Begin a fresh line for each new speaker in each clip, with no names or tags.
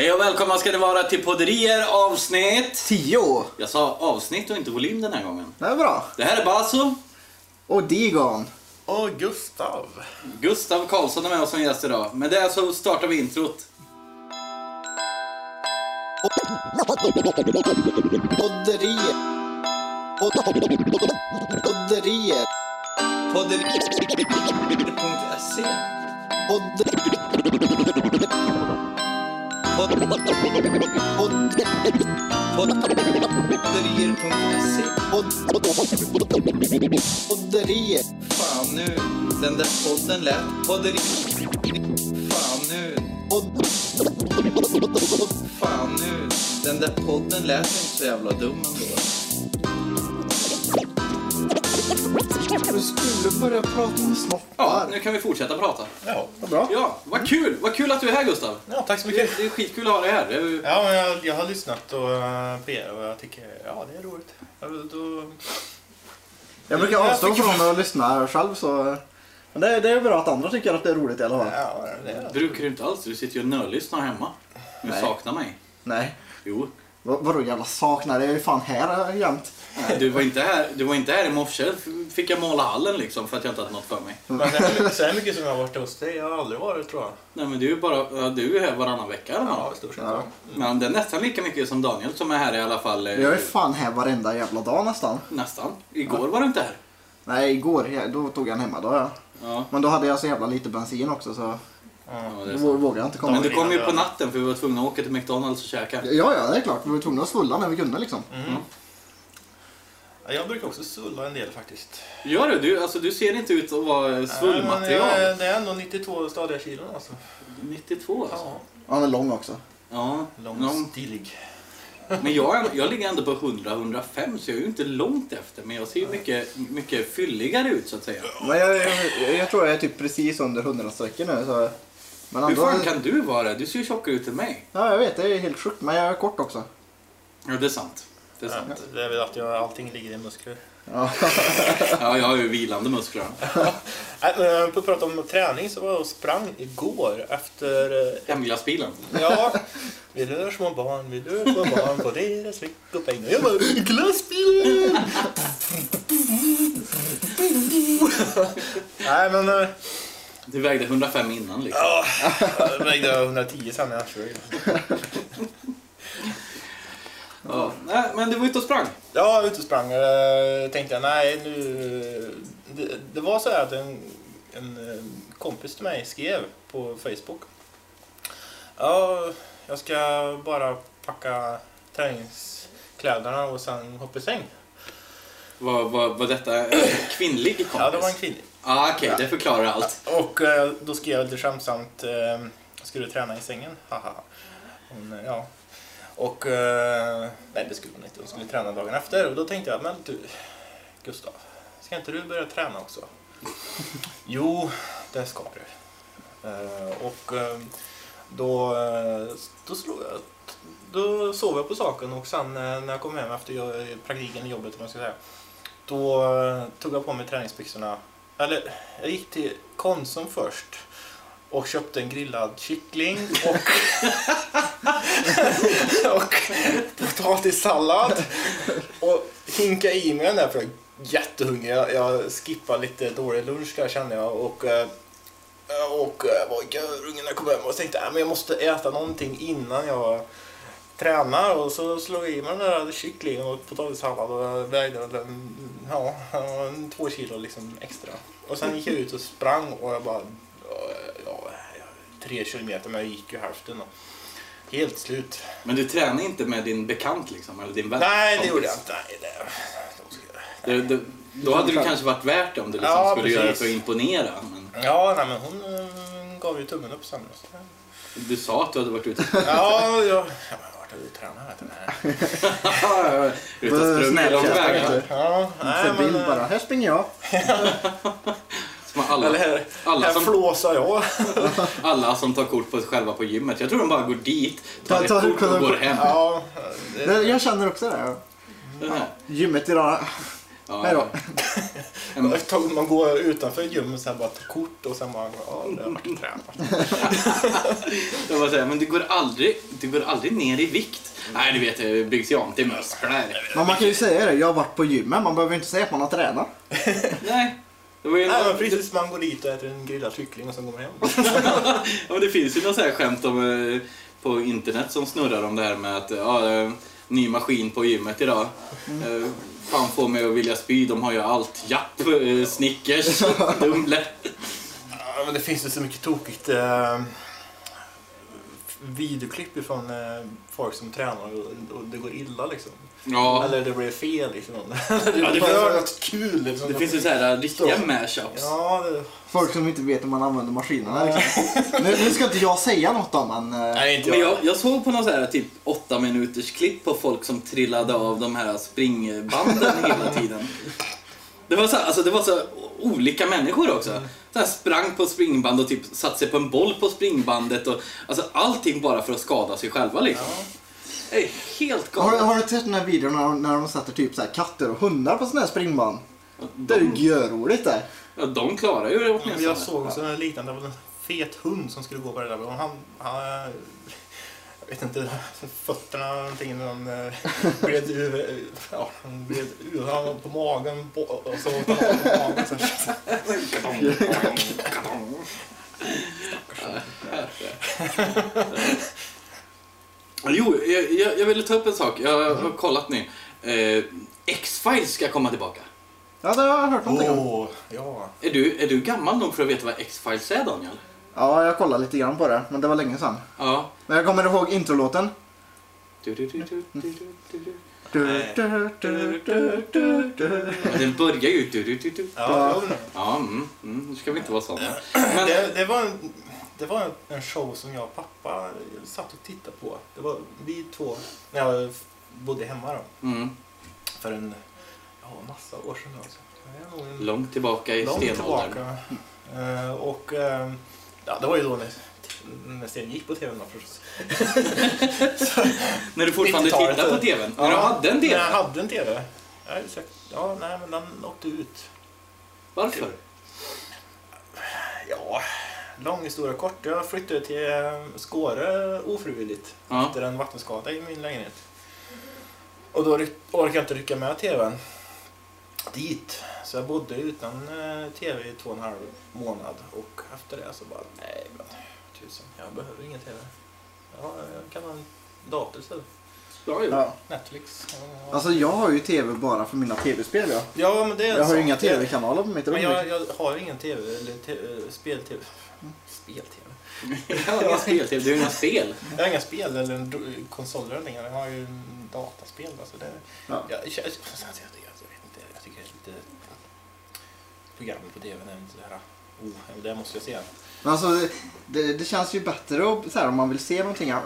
Hej och välkomna ska ni vara till Podderier avsnitt...
Tio.
Jag sa avsnitt och inte volym den här gången.
Det är bra.
Det här är Basso.
Och Digon.
Och Gustav.
Gustav Karlsson är med oss som gäst idag. Med det så startar vi introt.
Podderier. Podderier.
Podderier.se Podderier.se
Podderier.
Fan nu, den där podden lät. Podderier. Fan nu, fan nu. Den där podden lät inte så jävla dum ändå.
Du skulle börja prata om
Ja,
snoppar.
nu kan vi fortsätta prata.
Ja.
Vad bra.
Ja, vad kul! Vad kul att du är här Gustav.
ja, tack så
Det
mycket.
är, det är skitkul att ha dig här. Det är,
Ja, men jag, jag har lyssnat och, uh, på er och jag tycker ja, det är roligt. Ja, Då,
Jag brukar avstå från att lyssna själv så... Men det är, det är bra att andra tycker att det är roligt i alla fall.
ja, det är
brukar du inte alls. Du sitter ju och nörlyssnar hemma. Du
Nej.
saknar mig.
Nej.
Jo.
Vad, vadå jävla saknar? Det är ju fan här jämt.
Du var inte här, du var inte här i morse. Fick jag måla hallen liksom för att jag inte hade något för mig.
Men det är mycket, så här mycket som jag har varit hos dig. Jag har aldrig varit tror jag.
Nej men du är bara, du är här varannan vecka eller
Ja, stort sett.
Ja.
Men det är nästan lika mycket som Daniel som är här i alla fall. eh,
Jag är fan här varenda jävla dag nästan.
Nästan. Igår var du inte här.
Nej, igår då tog jag en hemmadag ja.
Ja,
Men då hade jag så jävla lite bensin också så
ja det så.
vågade jag inte komma.
Men du kom ju på natten för vi var tvungna att åka till McDonalds och käka.
Ja, ja, det är klart. Vi var tvungna att svulla när vi kunde liksom.
Ja, Jag brukar också sulla en del faktiskt.
Gör du? Du, alltså, du ser inte ut att vara svullmaterial.
jag- Det är ändå 92 stadiga kilon alltså.
92 alltså.
Ja,
Han är lång också.
Ja.
lång,
Lång.
stilig.
Men jag, är- jag ligger ändå på 100-105 så jag är ju inte långt efter. Men jag ser ju mycket, mycket fylligare ut så att säga.
Men jag, jag, jag tror jag är typ precis under 100-strecket nu. Så. Men
Hur fan kan du vara det? Du ser ju tjockare ut än mig.
Ja, jag vet. Det är helt sjukt. Men jag är kort också.
Ja, det är sant. Det är sant.
det är väl att jag, allting ligger i muskler.
Ja.
Ja, jag har ju vilande muskler.
Men På att prata om träning så var jag och sprang igår efter... eh,
Hemglassbilen.
Ja, vi rör små barn, vi rör små barn på deras veckopengar. Jag bara, glassbilen! Nej men, eh,
Du vägde 105 innan liksom.
ja, jag vägde 110 sen när jag körde.
Ja. Nej, men du var ute och sprang.
Ja, jag var ute och sprang. eh, tänkte jag, nej nu... Det, det var så här att en, en eh, kompis till mig skrev på Facebook. Ja, jag ska bara packa träningskläderna och sen hoppa i säng.
Var, var, var detta en kvinnlig kompis?
Ja, det var en kvinna.
Ah, Okej, det förklarar allt.
Och eh, då skrev jag lite skämtsamt, eh, ska du träna i sängen? Haha. Hon, ja. Och, eh, nej det skulle hon inte, hon skulle träna dagen efter. Och då tänkte jag, men du, Gustav, ska inte du börja träna också? jo, det ska du. Eh, och eh, då, då, slog jag, då sov jag på saken och sen när jag kom hem efter praktiken jobbet, man ska säga, då tog jag på mig träningsbyxorna eller, jag gick till Konsum först och köpte en grillad kyckling och, och potatissallad. Och hinkade i mig den där för jag är jättehungrig. Jag, jag skippade lite dålig lunch där kände jag. Och, eh, och jag var görungen när jag kom hem och tänkte att jag måste äta någonting innan jag tränar och så slog jag i mig den där kycklingen och potatissallad och vägde den, ja, en två kilo liksom extra. Och sen gick jag ut och sprang och jag bara, ja, tre kilometer men jag gick ju hälften. Och helt slut.
Men du tränar inte med din bekant liksom? Eller din vän?
Nej, det gjorde jag inte. Nej, det, då
Det, det, då hade det kanske varit värt det om du liksom
Ja,
skulle göra det
precis.
för att imponera. Men
Ja, nej, men hon eh, gav ju tummen upp sen.
Du sa att du hade varit ute
Ja, jag, jag har varit ute och tränat. vet du. Nej.
ute och sprungit
du.
Ja, nej, men, eh,
bara. Här springer jag.
Som alla,
Eller här,
alla,
här
som,
flåsar jag.
alla som tar kort på sig själva på gymmet. Jag tror de bara går dit, tar
Ta-
ett
ta-
kort och går hem.
Ja,
Det- Jag känner också det.
Här.
Gymmet idag.
Ja,
Hej då.
Man går utanför gymmet och bara tar kort och sen bara, ja, det har varit tränat.
Säger, men du går, aldrig, du går aldrig ner i vikt. Nej, du vet, det byggs ju om till muskler.
Men man kan ju säga det, jag har varit på gymmet. Man behöver inte säga att man har tränat.
Nej. Det, var ju
Nej, men
en,
precis. Man går dit och äter en grillad kyckling och sen går man hem.
ja, men det finns ju något så här skämt om, eh, på internet som snurrar om det här med att ja, eh, ny maskin på gymmet idag. Eh, Fan får mig att vilja spy, de har ju allt. Japp, Snickers, Dumle.
Ja, men det finns ju så mycket tokigt. Eh, videoklipp ifrån eh, folk som tränar och, och det går illa liksom.
Ja,
Eller det blir fel liksom.
det
det var något kul liksom.
det finns ju så här riktiga
Så.
mashups.
Ja, det...
Folk som inte vet hur man använder maskinerna. Liksom. Nu, nu ska inte jag säga något om men... eh,
Nej, inte
Men
jag.
jag, jag såg på någon så här typ åtta minuters klipp på folk som trillade av de här springbanden hela tiden. Det var så, här, alltså det var så olika människor också. Så här sprang på springband och typ satte sig på en boll på springbandet. Och, alltså allting bara för att skada sig själva liksom. Det är helt
Har,
galet.
har du sett den här videon när, de- när de sätter typ så här katter och hundar på sådana här springband? Det är ju
De,
göroligt det.
ja, de klarar ju det
Men
åtminstone.
jag såg också en liknande, det var en fet hund som skulle gå på det där. Och han, han, jag vet inte, fötterna någonting, någon, eh, gled ur, ja, han gled ur, han var på magen på, och så åt han på magen. Så,
Jo, jag, jag, jag ville ta upp en sak. Jag har kollat nu. Eh, X-Files ska komma tillbaka.
Ja, det har jag hört någonting om.
Åh, ja.
Är du, är du gammal nog för att veta vad X-Files är, Daniel?
Ja, jag kollade lite grann på det, men det var länge sedan.
Ja.
Men jag kommer ihåg introlåten.
Du, du, du, du, du, du, du, du.
Du,
Nej.
du, du, du, du, du.
Ja, Den börjar ju... Du, du, du, du.
Ja,
Ja, mm, mm, nu ska vi inte vara sådana. Men,
det, det var, en, det var en, en show som jag och pappa satt och tittade på. Det var vi två, när jag bodde hemma då.
mm,
För en ja, massa år sedan. Alltså. En
långt tillbaka i
långt
stenåldern.
tillbaka. Eh, och eh, ja, det var ju då när, när Sten gick på TV då förstås.
När du fortfarande
90-talet.
tittade på TVn. När du hade en
När jag
TV.
hade en TV. Ja, exakt. Ja, nej men den åkte ut.
Varför?
Ja, lång historia kort. Jag flyttade till eh, Skåre ofrivilligt.
Ja.
Efter en vattenskada i min lägenhet. Och då orkade jag inte rycka med TVn dit. Så jag bodde utan eh, TV i två och en halv månad. Och efter det så bara, nej men tusen, jag behöver ingen TV. Ja, jag kan ha en dator istället.
Ja.
Netflix. Ja,
Alltså jag har ju TV bara för mina TV-spel ja.
ja men det är
Jag har ju inga TV-kanaler på mitt rum.
Men jag,
liksom.
jag har ingen TV eller spel-TV. Spel-TV?
Jag har inga spel-TV. Du har inga spel.
Jag har inga spel eller konsoler eller någonting. Jag har ju en dataspel. Alltså det,
Ja.
jag, jag, jag, jag, jag, jag vet inte, jag tycker det är lite... Programmet på TVn är inte det här... Oh, det måste jag se.
Men alltså det, det, det känns ju bättre och, så här, om man vill se någonting. eh,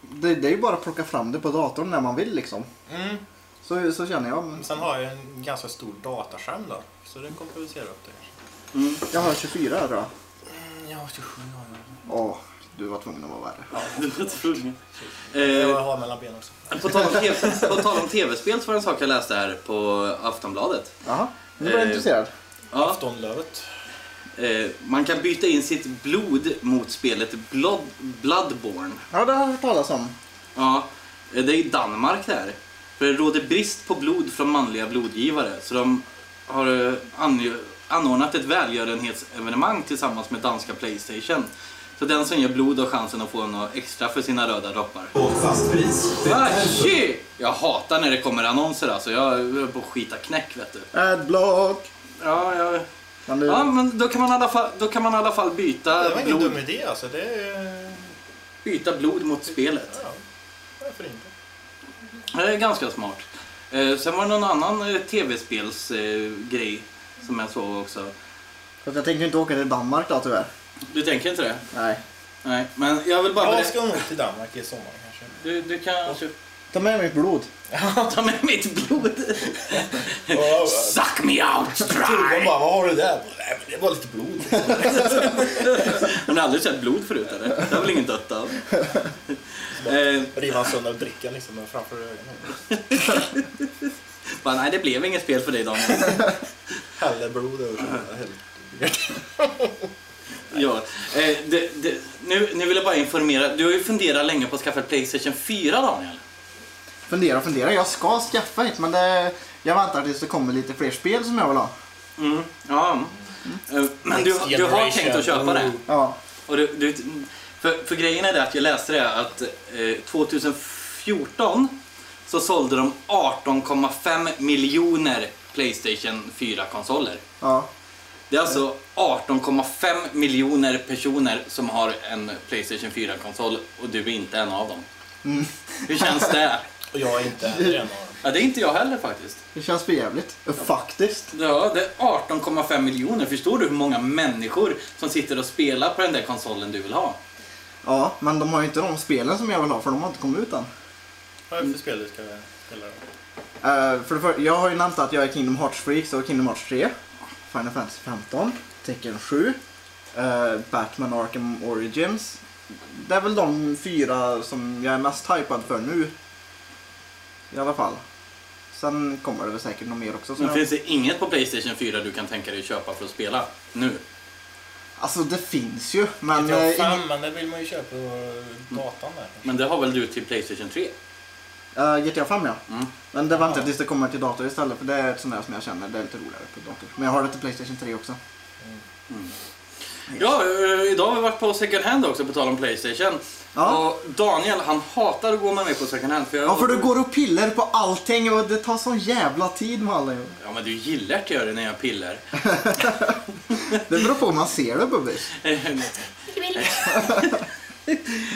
Det, det är ju bara att plocka fram det på datorn när man vill liksom.
Mm.
Så, så känner jag.
Men Sen har jag en ganska stor dataskärm då. Så den kompenserar upp det.
Mm.
Jag har 24 här tror jag.
Mm, ja, 27 har jag.
Åh, du var tvungen att vara värre.
Du var tvungen.
Jag
Eh,
har mellan benen också.
på tal om TV på tal om TV-spel så var det en sak jag läste här på Aftonbladet.
Jaha, nu blir jag
Eh,
intresserad.
Ja,
Aftonlövet.
eh, man kan byta in sitt blod mot spelet Blood, Bloodborne.
Ja, det har jag hört talas om.
Ja, eh, det är i Danmark det här. För det råder brist på blod från manliga blodgivare. Så de har eh, anordnat ett välgörenhetsevenemang tillsammans med danska Playstation. Så den som ger blod har chansen att få något extra för sina röda droppar.
Och fast pris.
Ah, shit! Jag hatar när det kommer annonser alltså. Jag höll på att skita knäck vet du.
Adblock!
Ja, jag...
Men det,
ja men då kan, man i alla fall, då kan man i alla fall byta,
Det var ingen
blod,
dum idé alltså. Det är...
byta blod mot spelet.
Ja, varför inte?
Det är ganska smart. Eh, sen var det någon annan eh, tv-spelsgrej grej som jag såg också.
Fast jag tänker inte åka till Danmark då tyvärr.
Du tänker inte det?
Nej.
Nej, men jag vill bara
Jag ska nog till Danmark i sommar kanske.
Du, du kan
Ta med mitt blod.
ta med mitt blod. Suck me out dry!
bara, vad har du där? Nej, men det var lite blod.
Har ni aldrig sett blod förut eller? Det har väl ingen dött av? Eh,
Riva sönder drickan liksom framför ögonen.
Bara, nej, det blev inget spel för dig Daniel.
Hellre blod över
ja. eh, det, det, nu, nu vill jag bara informera. Du har ju funderat länge på att skaffa ett Playstation 4 Daniel.
Fundera och fundera. Jag ska skaffa ett men det, jag väntar tills det kommer lite fler spel som jag vill ha.
Mm. Ja. Eh, Men du, du har tänkt att köpa det?
Ja.
Och du, du, för, för grejen är det att jag läste det att eh, 2014 så sålde de 18,5 miljoner Playstation 4-konsoler.
ja.
Det är alltså 18,5 miljoner personer som har en Playstation 4-konsol och du är inte en av dem.
Mm.
Hur känns det?
Och jag är inte en av dem.
Ja, det är inte jag heller faktiskt.
Det känns för jävligt. Faktiskt.
Ja, det är 18,5 miljoner. Förstår du hur många människor som sitter och spelar på den där konsolen du vill ha?
Ja, men de har ju inte de spelen som jag vill ha för de har inte kommit ut än.
Vad är det för spel du ska spela då?
Uh, för det för, jag har ju nämnt att jag är Kingdom Hearts Freak, så Kingdom Hearts 3, Final Fantasy 15, Tekken 7, eh, Batman Arkham Origins. Det är väl de fyra som jag är mest hypad för nu. I alla fall. Sen kommer det väl säkert något mer också.
Men
jag-
finns det inget på Playstation 4 du kan tänka dig köpa för att spela nu?
Alltså det finns ju, men...
GTA
eh,
5,
ingen-
men det vill man ju köpa på datan där.
Men det har väl du till Playstation 3?
Eh, GTA 5 ja.
Mm.
Men det väntar tills det kommer till dator istället för det är ett sånt där som jag känner, det är lite roligare på dator. Men jag har det till Playstation 3 också.
Ja, eh, idag har vi varit på second hand också på tal om Playstation.
Ja.
Och Daniel, han hatar att gå med mig på second hand. För jag...
Ja, för du går och pillar på allting och det tar sån jävla tid med alla.
Ja, men du gillar att göra det när jag pillar.
Det beror på hur man ser det Bubbis.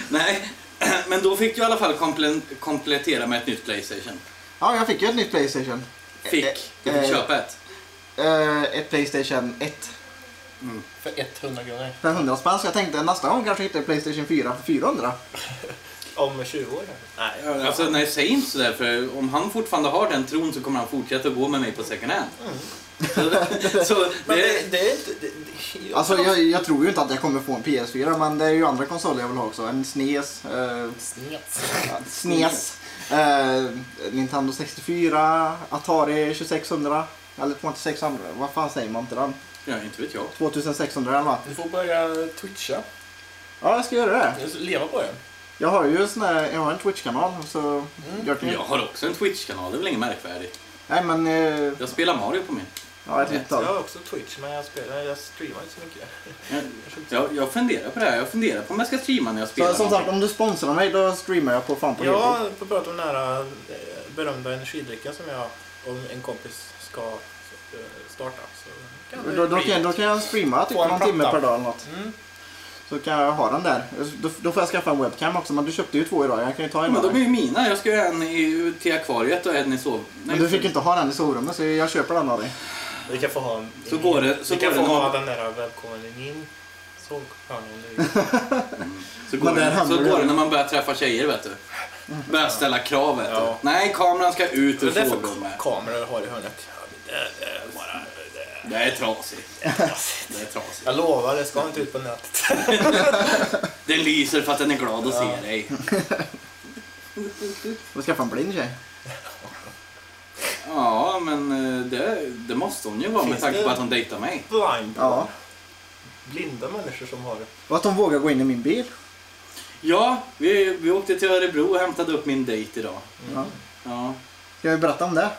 Nej, men då fick du i alla fall komple- komplettera med ett nytt Playstation.
Ja, jag fick ju ett nytt Playstation.
Fick. Du fick
Eh,
köpa ett.
Eh, ett Playstation 1
För 100 kronor.
för 100 spänn. Så jag tänkte nästa gång kanske hitta Playstation 4 för 400.
Om 20 år kanske? Nej.
Alltså, nej, säg inte sådär för om han fortfarande har den tron så kommer han fortsätta gå med mig på second hand. Så, så
Men
det,
det, det är inte... Det, det,
Alltså jag, jag tror ju inte att jag kommer få en PS4 men det är ju andra konsoler jag vill ha också. En SNES, eh,
Snet.
SNES, eh, Nintendo 64, Atari 2600. Eller 2600, vad fan säger man till den?
ja, inte vet jag.
2600 eller vad?
Du får börja twitcha.
Ja, jag ska göra det.
Leva på det.
Jag har ju sån här, jag har en Twitch-kanal så... Jag kan,
Jag har också en Twitch-kanal, det är väl inget märkvärdigt.
Nej men... Eh,
Jag spelar Mario på min.
Ja, ett litet
Jag har också Twitch, men jag, spelar, jag streamar inte så mycket.
Jag, jag, jag funderar på det här. Jag funderar på om jag ska streama när jag spelar
Så, som sagt, om du sponsrar mig då streamar jag på fan på.
Ja, på prata om den här eh, berömda energidrycken som jag och en kompis ska eh, starta. Så kan
Då, då, kan, då kan jag streama typ någon timme per dag eller något.
Mm.
Så kan jag ha den där. Då, då får jag skaffa en webcam också, men du köpte ju två idag. Jag kan ju ta en
Men de är ju mina. Jag ska ju ha en i, till akvariet och en i sov...
Men du fick inte ha den i sovrummet så jag köper den av dig.
Vi kan få ha en...
Så går det- så
vi kan
det
få ha
man-
den där välkommen in. Så hör ni
Så
Men
går, det, så
det
går det när man börjar träffa tjejer, vet du. Börjar ställa krav, vet du.
Ja.
Nej, kameran ska ut ur
Men det är för
sovrummet.
kameror har i hörnet. Ja, det, det är bara... Det,
Det är trasigt.
det är trassigt.
Det är trasigt.
Jag lovar, det ska inte ut på nätet.
Den lyser för att den är glad att
Ja.
se dig.
Och skaffa en blind tjej.
Ja, men eh, det, det måste hon ju vara med
Finns
tanke
det-
på att hon dejtar mig.
Blind.
Ja.
Blinda människor som har det.
Och att de vågar gå in i min bil.
Ja, vi, vi åkte till Örebro och hämtade upp min dejt idag.
Ja.
Ja,
Ska vi berätta om det?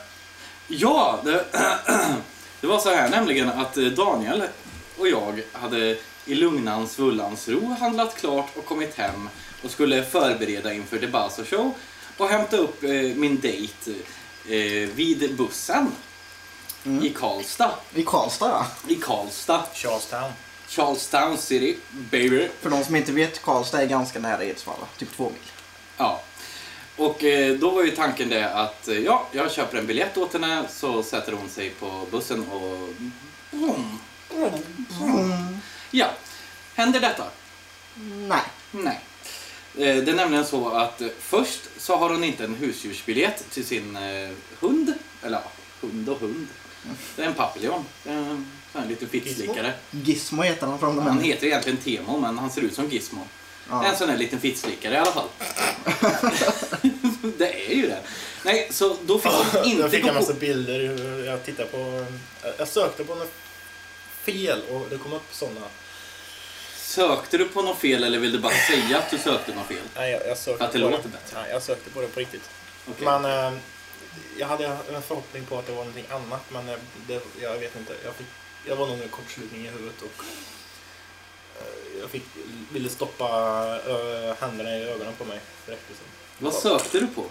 ja det, det var så här nämligen att eh, Daniel och jag hade i lugnans vullans ro handlat klart och kommit hem och skulle förbereda inför The Basso Show och hämta upp eh, min dejt eh, vid bussen
Mm.
i Karlstad.
I Karlstad ja.
I Karlstad,
Charlestown.
Charlestown City, baby.
För de som inte vet, Karlstad är ganska nära Edsvalla. Typ två mil.
Ja. Och eh, då var ju tanken det att eh, ja, jag köper en biljett åt henne så sätter hon sig på bussen och... Ja. Händer detta?
Nej.
Nej. Eh, Det är nämligen så att eh, först så har hon inte en husdjursbiljett till sin eh, hund. Eller ja, hund och hund. Det är en papillon. Det är En sån här liten fittslickare.
Gizmo heter han från de
Han heter egentligen Temo men han ser ut som Gizmo.
Ja.
En sån här liten fittslickare i alla fall. det är ju det. Nej, så då fick hon
jag
inte
fick
gå
en massa bilder. Jag tittade på... Jag sökte på något fel och det kom upp sådana.
Sökte du på något fel eller vill du bara säga att du sökte något fel?
Nej, jag, jag sökte
att det
på
låter bättre.
Nej, jag sökte på det på riktigt.
Okej.
Men eh, jag hade en förhoppning på att det var någonting annat men det, jag vet inte. Jag, fick, jag var nog en kortslutning i huvudet och eh, jag fick, ville stoppa eh, händerna i ögonen på mig. Det så.
Vad sökte du på?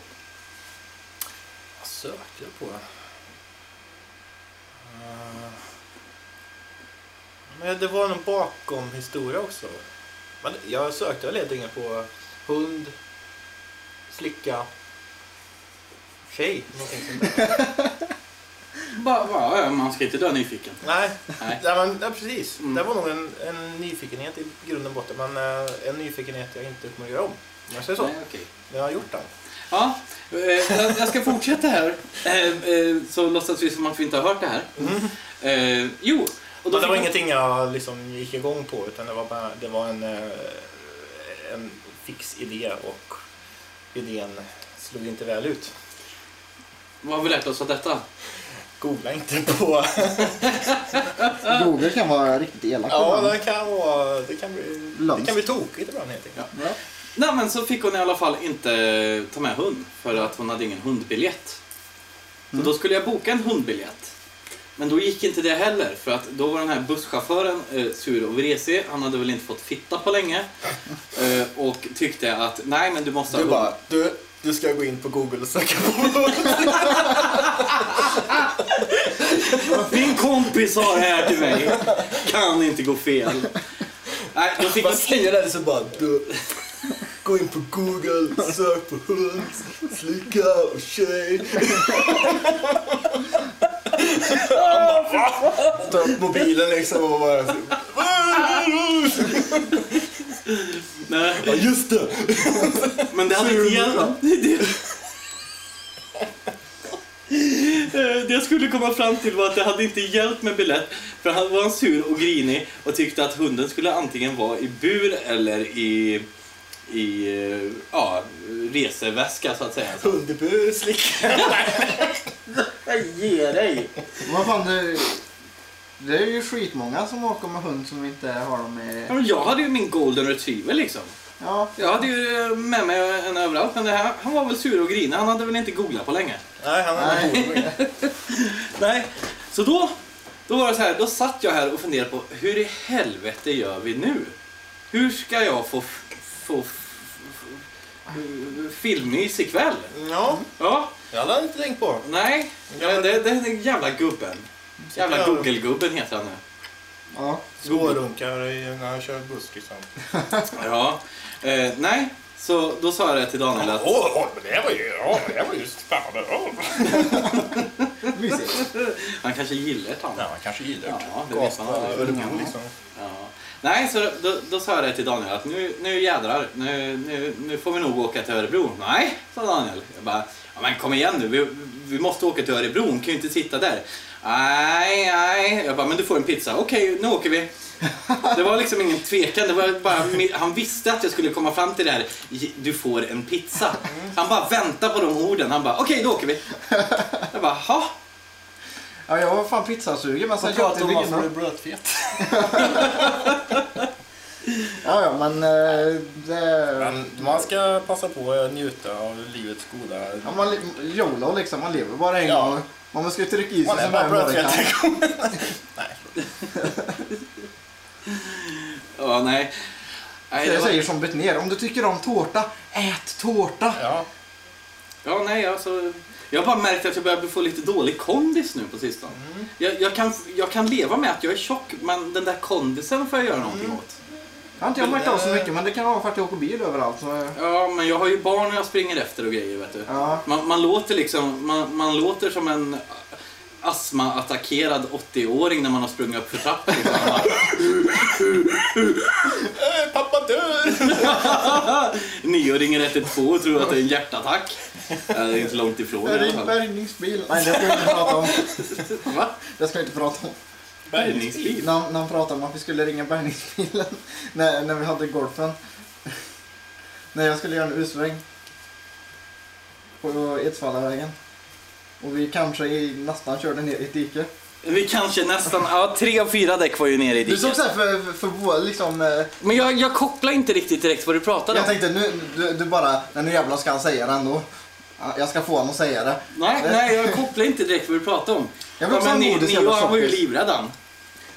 Vad sökte jag på? Eh, Men det var någon bakom historia också. Men jag sökte väl helt enkelt på hund, slicka, tjej. Någonting sånt där.
Bara, bara, ja, man ska inte dö nyfiken.
Nej,
Nej.
ja, men, ja, precis.
Mm.
Det var nog en, en nyfikenhet i grunden och botten. Men eh, en nyfikenhet jag inte kommer att göra om. Om jag säger så.
Nej.
Men jag har gjort den.
Ja, eh, jag ska fortsätta här. Eh, Så låtsas vi som att vi inte har hört det här. Eh, jo, och då
Men det var
fick-
ingenting jag liksom gick igång på utan det var, bara, det var en, eh, en fix idé och idén slog inte väl ut.
Vad har vi lärt oss av detta?
Googla inte på...
Google kan vara riktigt elak
ja, det kan vara... Det kan bli, det kan bli tokigt ibland helt enkelt.
Ja.
Nej, men så fick hon i alla fall inte ta med hund för att hon hade ingen hundbiljett. Så
Mm.
då skulle jag boka en hundbiljett. Men då gick inte det heller för att då var den här busschauffören eh, sur och vresig. Han hade väl inte fått fitta på länge. Eh, och tyckte att nej men du måste
Du bara, du, du ska gå in på Google och söka på
Min kompis det här till mig. Kan inte gå fel. Nej, då fick hon
säger det så bara, du, gå in på Google, sök på hund, slicka och tjej. Han bara? Ta upp mobilen liksom och bara...
Nej,
Ja, just det!
men det hade inte hjälpt. Det, det jag skulle komma fram till var att det hade inte hjälpt med biljett. För han var sur och grinig och tyckte att hunden skulle antingen vara i bur eller i, i eh, ja, reseväska så att säga.
Hund i bur, slicka.
Ge dig!
Vad fan, det, det är ju skitmånga som åker med hund som inte har dem
Ja,
i...
men jag hade ju min golden retriever liksom.
Ja,
Jag hade ju med mig en överallt men det här, han var väl sur och grinig. Han hade väl inte googlat på länge.
Nej, han har
Nej.
Nej, så då, då var det så här, då satt jag här och funderade på hur i helvete gör vi nu? Hur ska jag få, få f- f- filmmys ikväll?
Ja,
Ja,
jag hade inte tänkt på.
nej, det, det, det är den jävla gubben. Jävla. Google-gubben heter han nu.
ja.
Smårunkar när jag kör buss liksom.
Ja, eh, nej, så då sa jag det till Daniel att
Åh, oh, men det var ju, ja, det var ju spännande. Oh.
Han kanske gillar det. han.
Ja, man kanske gillar det.
Ja, det vet man
Karlstad,
aldrig.
Örebro liksom.
Ja. Nej, så då, då sa jag det till Daniel att nu, nu jädrar, nu, nu, nu får vi nog åka till Örebro. Nej, sa Daniel. Jag bara, ja, men kom igen nu, vi, vi måste åka till Örebro, hon kan ju inte sitta där. Nej, nej. Jag bara, men du får en pizza. Okej, okay, nu åker vi. Det var liksom ingen tvekan, det var bara, han visste att jag skulle komma fram till det här, du får en pizza. Han bara väntade på de orden, han bara, okej okay, då åker vi. Jag bara, ha.
Ja, jag var fan pizzasugen men sen köpte vi
varför du är blötfet?
Ja, ja, men eh, det...
Men man ska passa på att njuta av livets goda...
Ja, man, li- YOLO liksom, man lever bara en
Ja.
gång. Man måste ju trycka i sig
Man är
så
bara en gång. Nej.
Ja, nej. nej det
jag
var-
säger som Betnér, om du tycker om tårta, ät tårta.
Ja.
Ja, nej, alltså, jag har bara märkt att jag börjar få lite dålig kondis nu på sistone. Jag, jag, kan, jag kan leva med att jag är tjock, men den där kondisen får jag göra någonting åt.
Jag har inte jag märkt av så mycket, men det kan vara för att jag åker bil överallt. Så...
Ja, men jag har ju barn och jag springer efter och grejer, vet du.
Ja.
Man, man låter liksom, man, man låter som en astma-attackerad 80-åring när man har sprungit upp för. Liksom. Bara,
Äh, pappa dör!
Nioåringen 112 och tror att det är en hjärtattack. Det är inte långt ifrån i alla
Ring
fall.
bärgningsbil. Nej, det ska vi inte prata om.
Va?
Det ska vi inte prata om.
Bärgningsbil?
När, när han pratade om att vi skulle ringa bärgningsbilen när, när vi hade golfen. när jag skulle göra en U-sväng. på Edsvallavägen. Och vi kanske i, nästan körde ner i ett dike.
Vi kanske nästan, ja tre av fyra däck var ju nere i
Du såg
diket.
såhär för, för, för vår, liksom... eh,
Men jag, jag kopplar inte riktigt direkt vad du pratade
Jag
om.
tänkte nu, du, du bara, "Nej, nu jävlar ska han säga det ändå. Ja, Jag ska få honom att säga det.
Nej, nej, jag kopplar inte direkt vad du pratade om.
Jag vill också
men
ha
ni, ni var, var ju livrädd han.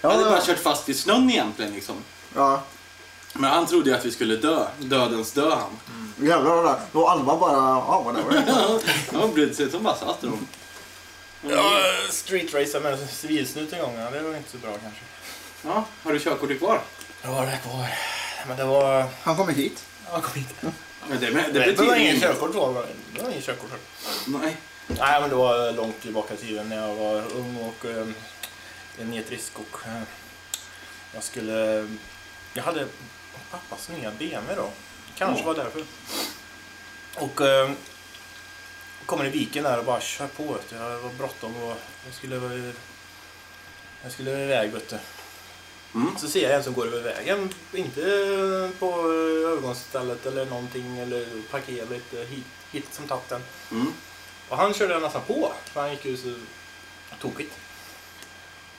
Jag
Ja,
hade bara
ja.
kört fast i snön egentligen liksom.
Ja.
Men han trodde ju att vi skulle dö. Dödens dö han.
Jävlar vad det där. Och Alva bara, ja whatever.
Han brydde sig som bara satt dem.
Ja, street racer med civilsnut en gång, ja, det var inte så bra kanske.
Ja, har du körkortet kvar?
Jag har det kvar. Men det var...
Han kommer hit.
Ja, kom hit.
Men det, det
Det, det
betyder inget.
körkort då. men Det var ingen körkort.
Nej.
Nej, men det var långt tillbaka i tiden när jag var ung och eh, genetrisk och eh, jag skulle... Jag hade pappas nya BMW då. Kanske
Ja.
var därför. Och eh, kommer i viken där och bara kör på. Vet du. Jag var bråttom och jag skulle, jag skulle iväg. Vet du.
Mm.
Så ser jag en som går över vägen. Inte på övergångsstället eller någonting eller parkerar lite hit, hit som tatten.
Mm.
Och han körde nästan på, för han gick ju så tokigt.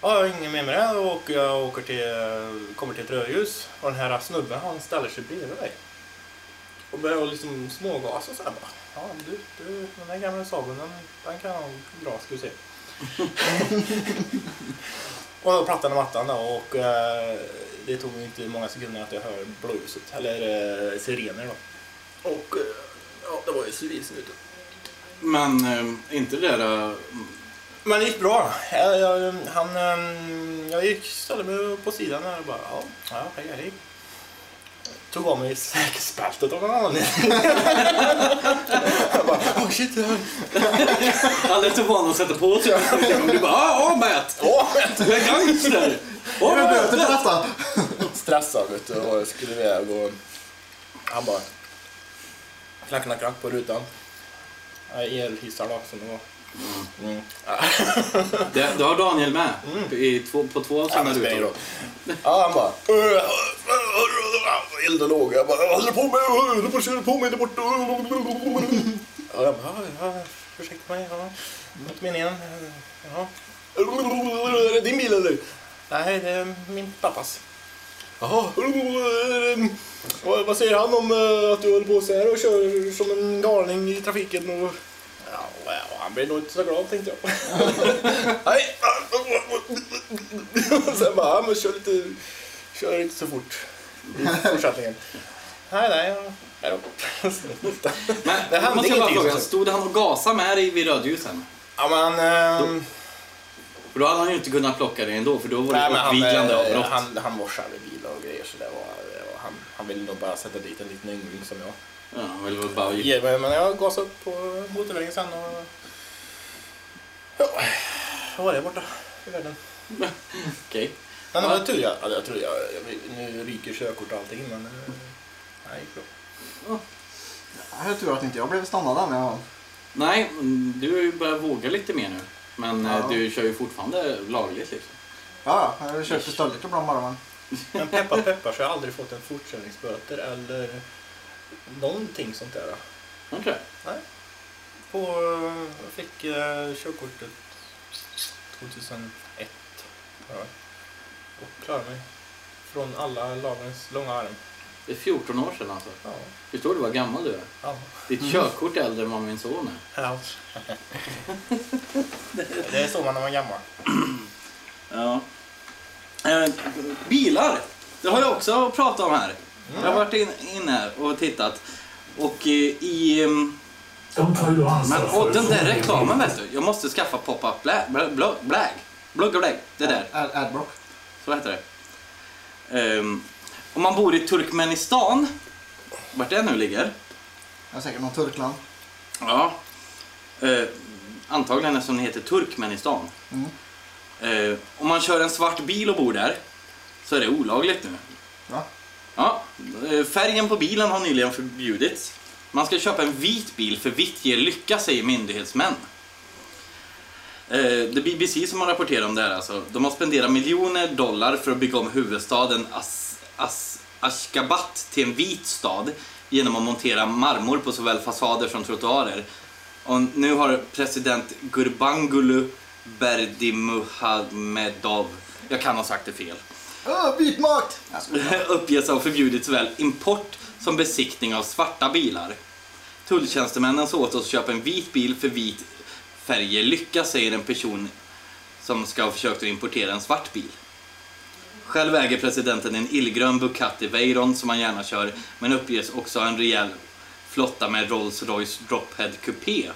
Ja, jag har ingen med mig det och jag åker till, kommer till ett rödljus och den här snubben han ställer sig bredvid mig. Och börjar liksom smågasa så här bara. Ja, du, du, den där gamla Saben den, den kan dra ska vi se. och då plattade mattan då och eh, det tog inte många sekunder att jag hör blåljuset, eller eh, sirener då. Och eh, ja, det var ju civilsnuten.
Men eh, inte det där... eh,
Men det gick bra. Jag, jag, han, ehm, jag gick, ställde mig på sidan och bara, ja, ja hej, hej. Tog av mig säkerhetsbältet av någon anledning. jag bara, oh shit.
Alla är så vana att sätta på sig. Du bara, ah, ah Matt!
Åh,
Jag är gangster! Åh,
Jag böter
Matt!
detta.
stressad vet du och jag skulle iväg och han bara knack, knack, knack på rutan. Ja, Elhissar då som det var. Mm.
Det, det har Daniel med. I två, på två av
Ja,
rutor.
Ja, han bara... Eld och låga. Jag bara... Jag håller på med... Jag håller på att köra på mig där borta. Ja, jag bara... Ja, ursäkta mig. Ja. Det var inte meningen. Ja. Är det din bil eller? Nej, det är min pappas. Jaha. Vad säger han om eh, att du håller på så här och kör som en galning i trafiken? Och... Ja, ja, han blir nog inte så glad tänkte jag. Nej. Sen bara, ja, men kör lite, kör inte så fort i fortsättningen. Nej, nej. ja. Nej då.
Men,
Det hände
måste jag bara fråga, stod han och gasade med dig vid rödljusen?
Ja, men... ehm,
För då hade han ju inte kunnat plocka dig ändå, för då var
nej,
det
men han,
uppviglande
eh,
avbrott.
han, han morsade bilar och grejer så det var, det var han, han ville nog bara sätta dit en liten yngling som jag.
Ja, han ville väl bara...
Ja, men men jag gasade upp på motorvägen sen och... Ja, vad var det borta i världen?
Okej.
Men det var tur jag, alltså, jag tror jag, jag, nu ryker körkort och allting men... eh, Nej, gick bra.
Jag tror att inte jag blev stannad än. Jag...
Nej, mm, du har ju börjat våga lite mer nu. Men eh,
Ja.
du kör ju fortfarande lagligt liksom.
Ja, jag har kört stöldigt ibland bara men.
Men peppar peppar så har jag aldrig fått en fortkörningsböter eller någonting sånt där.
Okej.
På, jag fick eh, körkortet 2001. Ja. Och klarade mig från alla lagens långa arm.
Det är 14 år sedan alltså.
Ja.
Förstår du vad gammal du är?
Ja.
Ditt körkort är äldre än vad min son är.
ja. det är så man när man är gammal.
Ja. Eh, bilar, det har jag också pratat om här. Jag har varit in, in här och tittat. Och eh, i... ehm,
De tar ju ansvar
Men och den där reklamen vet du. Jag måste skaffa pop-up. Blag. Blogg och blag. Det där.
Ad, Adblock.
Så heter det. Ehm, om man bor i Turkmenistan, vart det nu ligger.
Jag är säkert någon Turkland.
Ja. Eh, antagligen eftersom det heter Turkmenistan.
Mm.
Om man kör en svart bil och bor där så är det olagligt nu.
Va?
Ja, Eh, färgen på bilen har nyligen förbjudits. Man ska köpa en vit bil för vitt ger lycka, säger myndighetsmän. Eh, det är BBC som har rapporterat om det här. Alltså. De har spenderat miljoner dollar för att bygga om huvudstaden As- As- Ashgabat till en vit stad genom att montera marmor på såväl fasader som trottoarer. Och nu har president Gurbanguly Berdimuhamedov, jag kan ha sagt det fel,
Åh, vit makt!
uppges ha förbjudit såväl import som besiktning av svarta bilar. Tulltjänstemännen sa åt oss att köpa en vit bil för vit färg lycka, säger en person som ska ha försökt att importera en svart bil. Själv äger presidenten en illgrön Bucati Veyron som han gärna kör, men uppges också ha en rejäl flotta med Rolls Royce Drophead Coupé,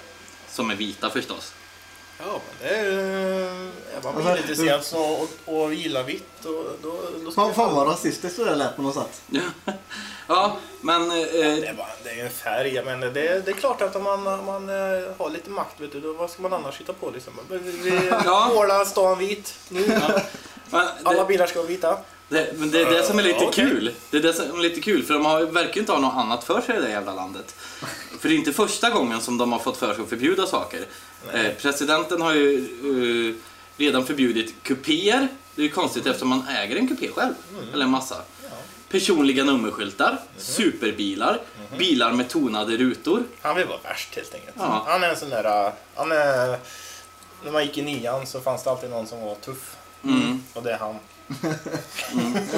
som är vita förstås.
Ja, men det är... Är man
Alltså,
bilintresserad så, och, och gillar vitt och då, då ska
Fan,
jag-
fan vad rasistiskt det där lät på något sätt.
Ja, ja men...
Det
Eh,
är, bara, det är ju en färg, menar, det, är, det är klart att om man, man eh, har lite makt, vet du, då, vad ska man annars hitta på liksom? Vi, vi
Ja.
målar stan vit nu.
men
Alla
det,
bilar ska vara vita.
det, men det är det som är lite
Ja, okej.
kul. Det är det som är lite kul, för de har, verkar ju inte ha något annat för sig i det jävla landet. För det är inte första gången som de har fått för sig att förbjuda saker. Eh, presidenten har ju eh, redan förbjudit kupéer. Det är ju konstigt eftersom man äger en kupé själv. Eller en massa. Personliga nummerskyltar, superbilar, bilar med tonade rutor.
Han vill vara värst helt enkelt.
Ja.
Han är en sån där... Han är, när man gick i nian så fanns det alltid någon som var tuff.
Mm.
Och det är han.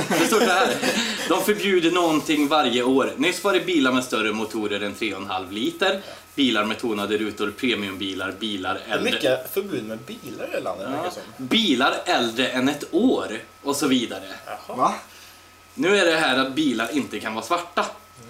Det står så här. De förbjuder någonting varje år. Nyss var det bilar med större motorer än 3,5 liter. Bilar med tonade rutor, premiumbilar, bilar
Det är
äldre.
mycket förbud med bilar i det landet.
Ja,
som.
bilar äldre än ett år och så vidare.
Jaha.
Va?
Nu är det här att bilar inte kan vara svarta.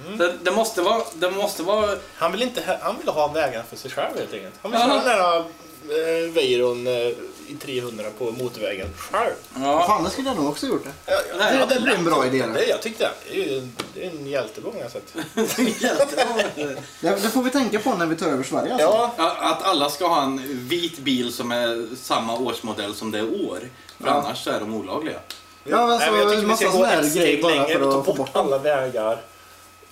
Mm.
Det, det, måste vara, det måste vara...
Han vill, inte, han vill ha vägarna för sig själv helt enkelt. Han vill
Ja.
köra den där uh, Veyron eh, i 300 på motorvägen själv.
Ja,
Fan, det skulle jag nog också gjort det.
Ja, ja,
det blir en bra idé, det.
Jag tyckte det. Det är, ju- det är en hjälte på många sätt.
Det, det får vi tänka på när vi tar över Sverige alltså.
Ja,
att alla ska ha en vit bil som är samma årsmodell som det är år. För
Ja.
annars så är de olagliga.
Ja, men så
Nej, men jag tycker vi
massa
ska gå
sån här grejer bara
längre
för
och
att
ta bort
bort
alla vägar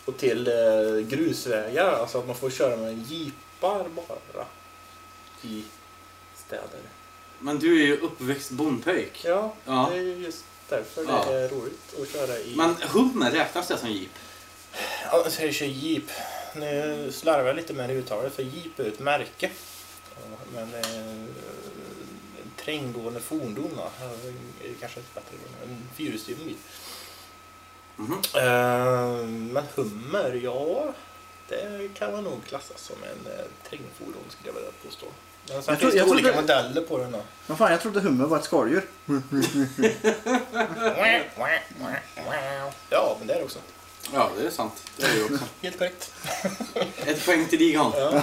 och till eh, grusvägar. Alltså att man får köra med jeepar bara i städer.
Men du är ju uppväxt bondpöjk.
Ja,
Ja.
det är ju just därför
Ja.
det är roligt att köra i...
Men Hummer, räknas det som jeep?
Ja, jag säger jeep. Nu slarvar jag lite med det uttalet för jeep är ett märke. Men eh, tränggående fordon då, är kanske ett bättre ord. En fyrhjulsdriven bil.
Mhm.
Eh, men Hummer, ja, det kan man nog klassa som en eh, terrängfordon skulle jag vilja påstå. Men sen
Jag
finns
tror-
det
jag
olika
trodde-
modeller på den då.
Men fan, jag trodde hummer var ett skaldjur.
Ja, men det är det också.
Ja, det är sant. Det är det också.
Helt korrekt.
Ett poäng till Digon.
Ja.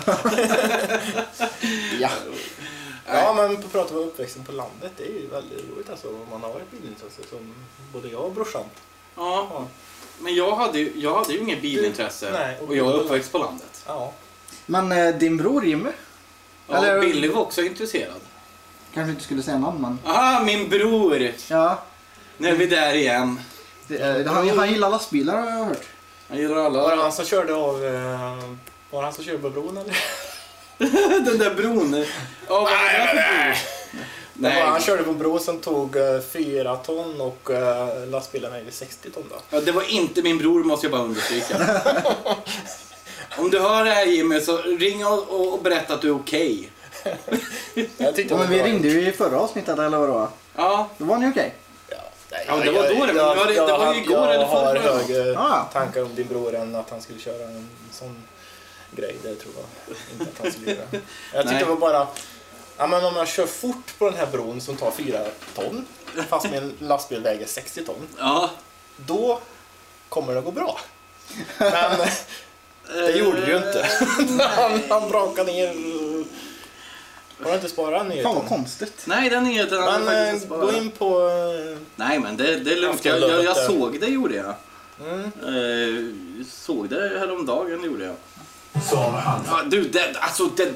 Ja.
Ja, men på prata om uppväxten på landet, det är ju väldigt roligt alltså om man har ett bilintresse som både jag och brorsan.
Ja, men jag hade ju, jag hade ju inget bilintresse.
Nej, och
och jag är uppväxt på landet.
Ja.
Men eh, din bror Jimmy,
Ja,
Eller-
Billy var också intresserad.
kanske inte skulle säga namn men...
Aha, min bror!
Ja,
Nu är vi där igen.
det, eh, han, han gillar lastbilar har jag hört.
Han gillar
Var det
alla...
han som körde av... eh, Var det han som körde på bron eller?
Den där bron. Ja, vad var det bro?
Nej. Han
Nej,
körde på en bro som tog eh, 4 ton och uh, lastbilen vägde 60 ton då.
ja, det var inte min bror måste jag bara understryka. Om du hör det här Jimmy så ring och, och, och berätta att du är okej.
Jag tyckte
Ja,
det
men
var
vi
bra.
ringde ju i förra avsnittet eller vad det var.
Ja,
Då var ni okej.
Ja, nej,
Ja, men det var då det, men det var- det var ju igår eller
Jag har högre
Ja.
tankar om din bror än att han skulle köra en sån grej. Det tror jag inte att han skulle göra. Jag tyckte det var bara... Ja, men om jag kör fort på den här bron som tar 4 ton fast min lastbil väger 60 ton.
ja.
Då kommer det gå bra. Men det gjorde det ju inte. Han, han brakade ner... Har du inte sparat
Fan vad
nyheten?
konstigt.
Nej, den nyheten
Men
jag
eh,
faktiskt
gå
sparat.
in på... eh,
Nej, men det, det är lugnt. Jag, jag, jag såg det, gjorde jag.
Mm.
Eh, såg det häromdagen, gjorde jag. Ja, du, det, alltså, det,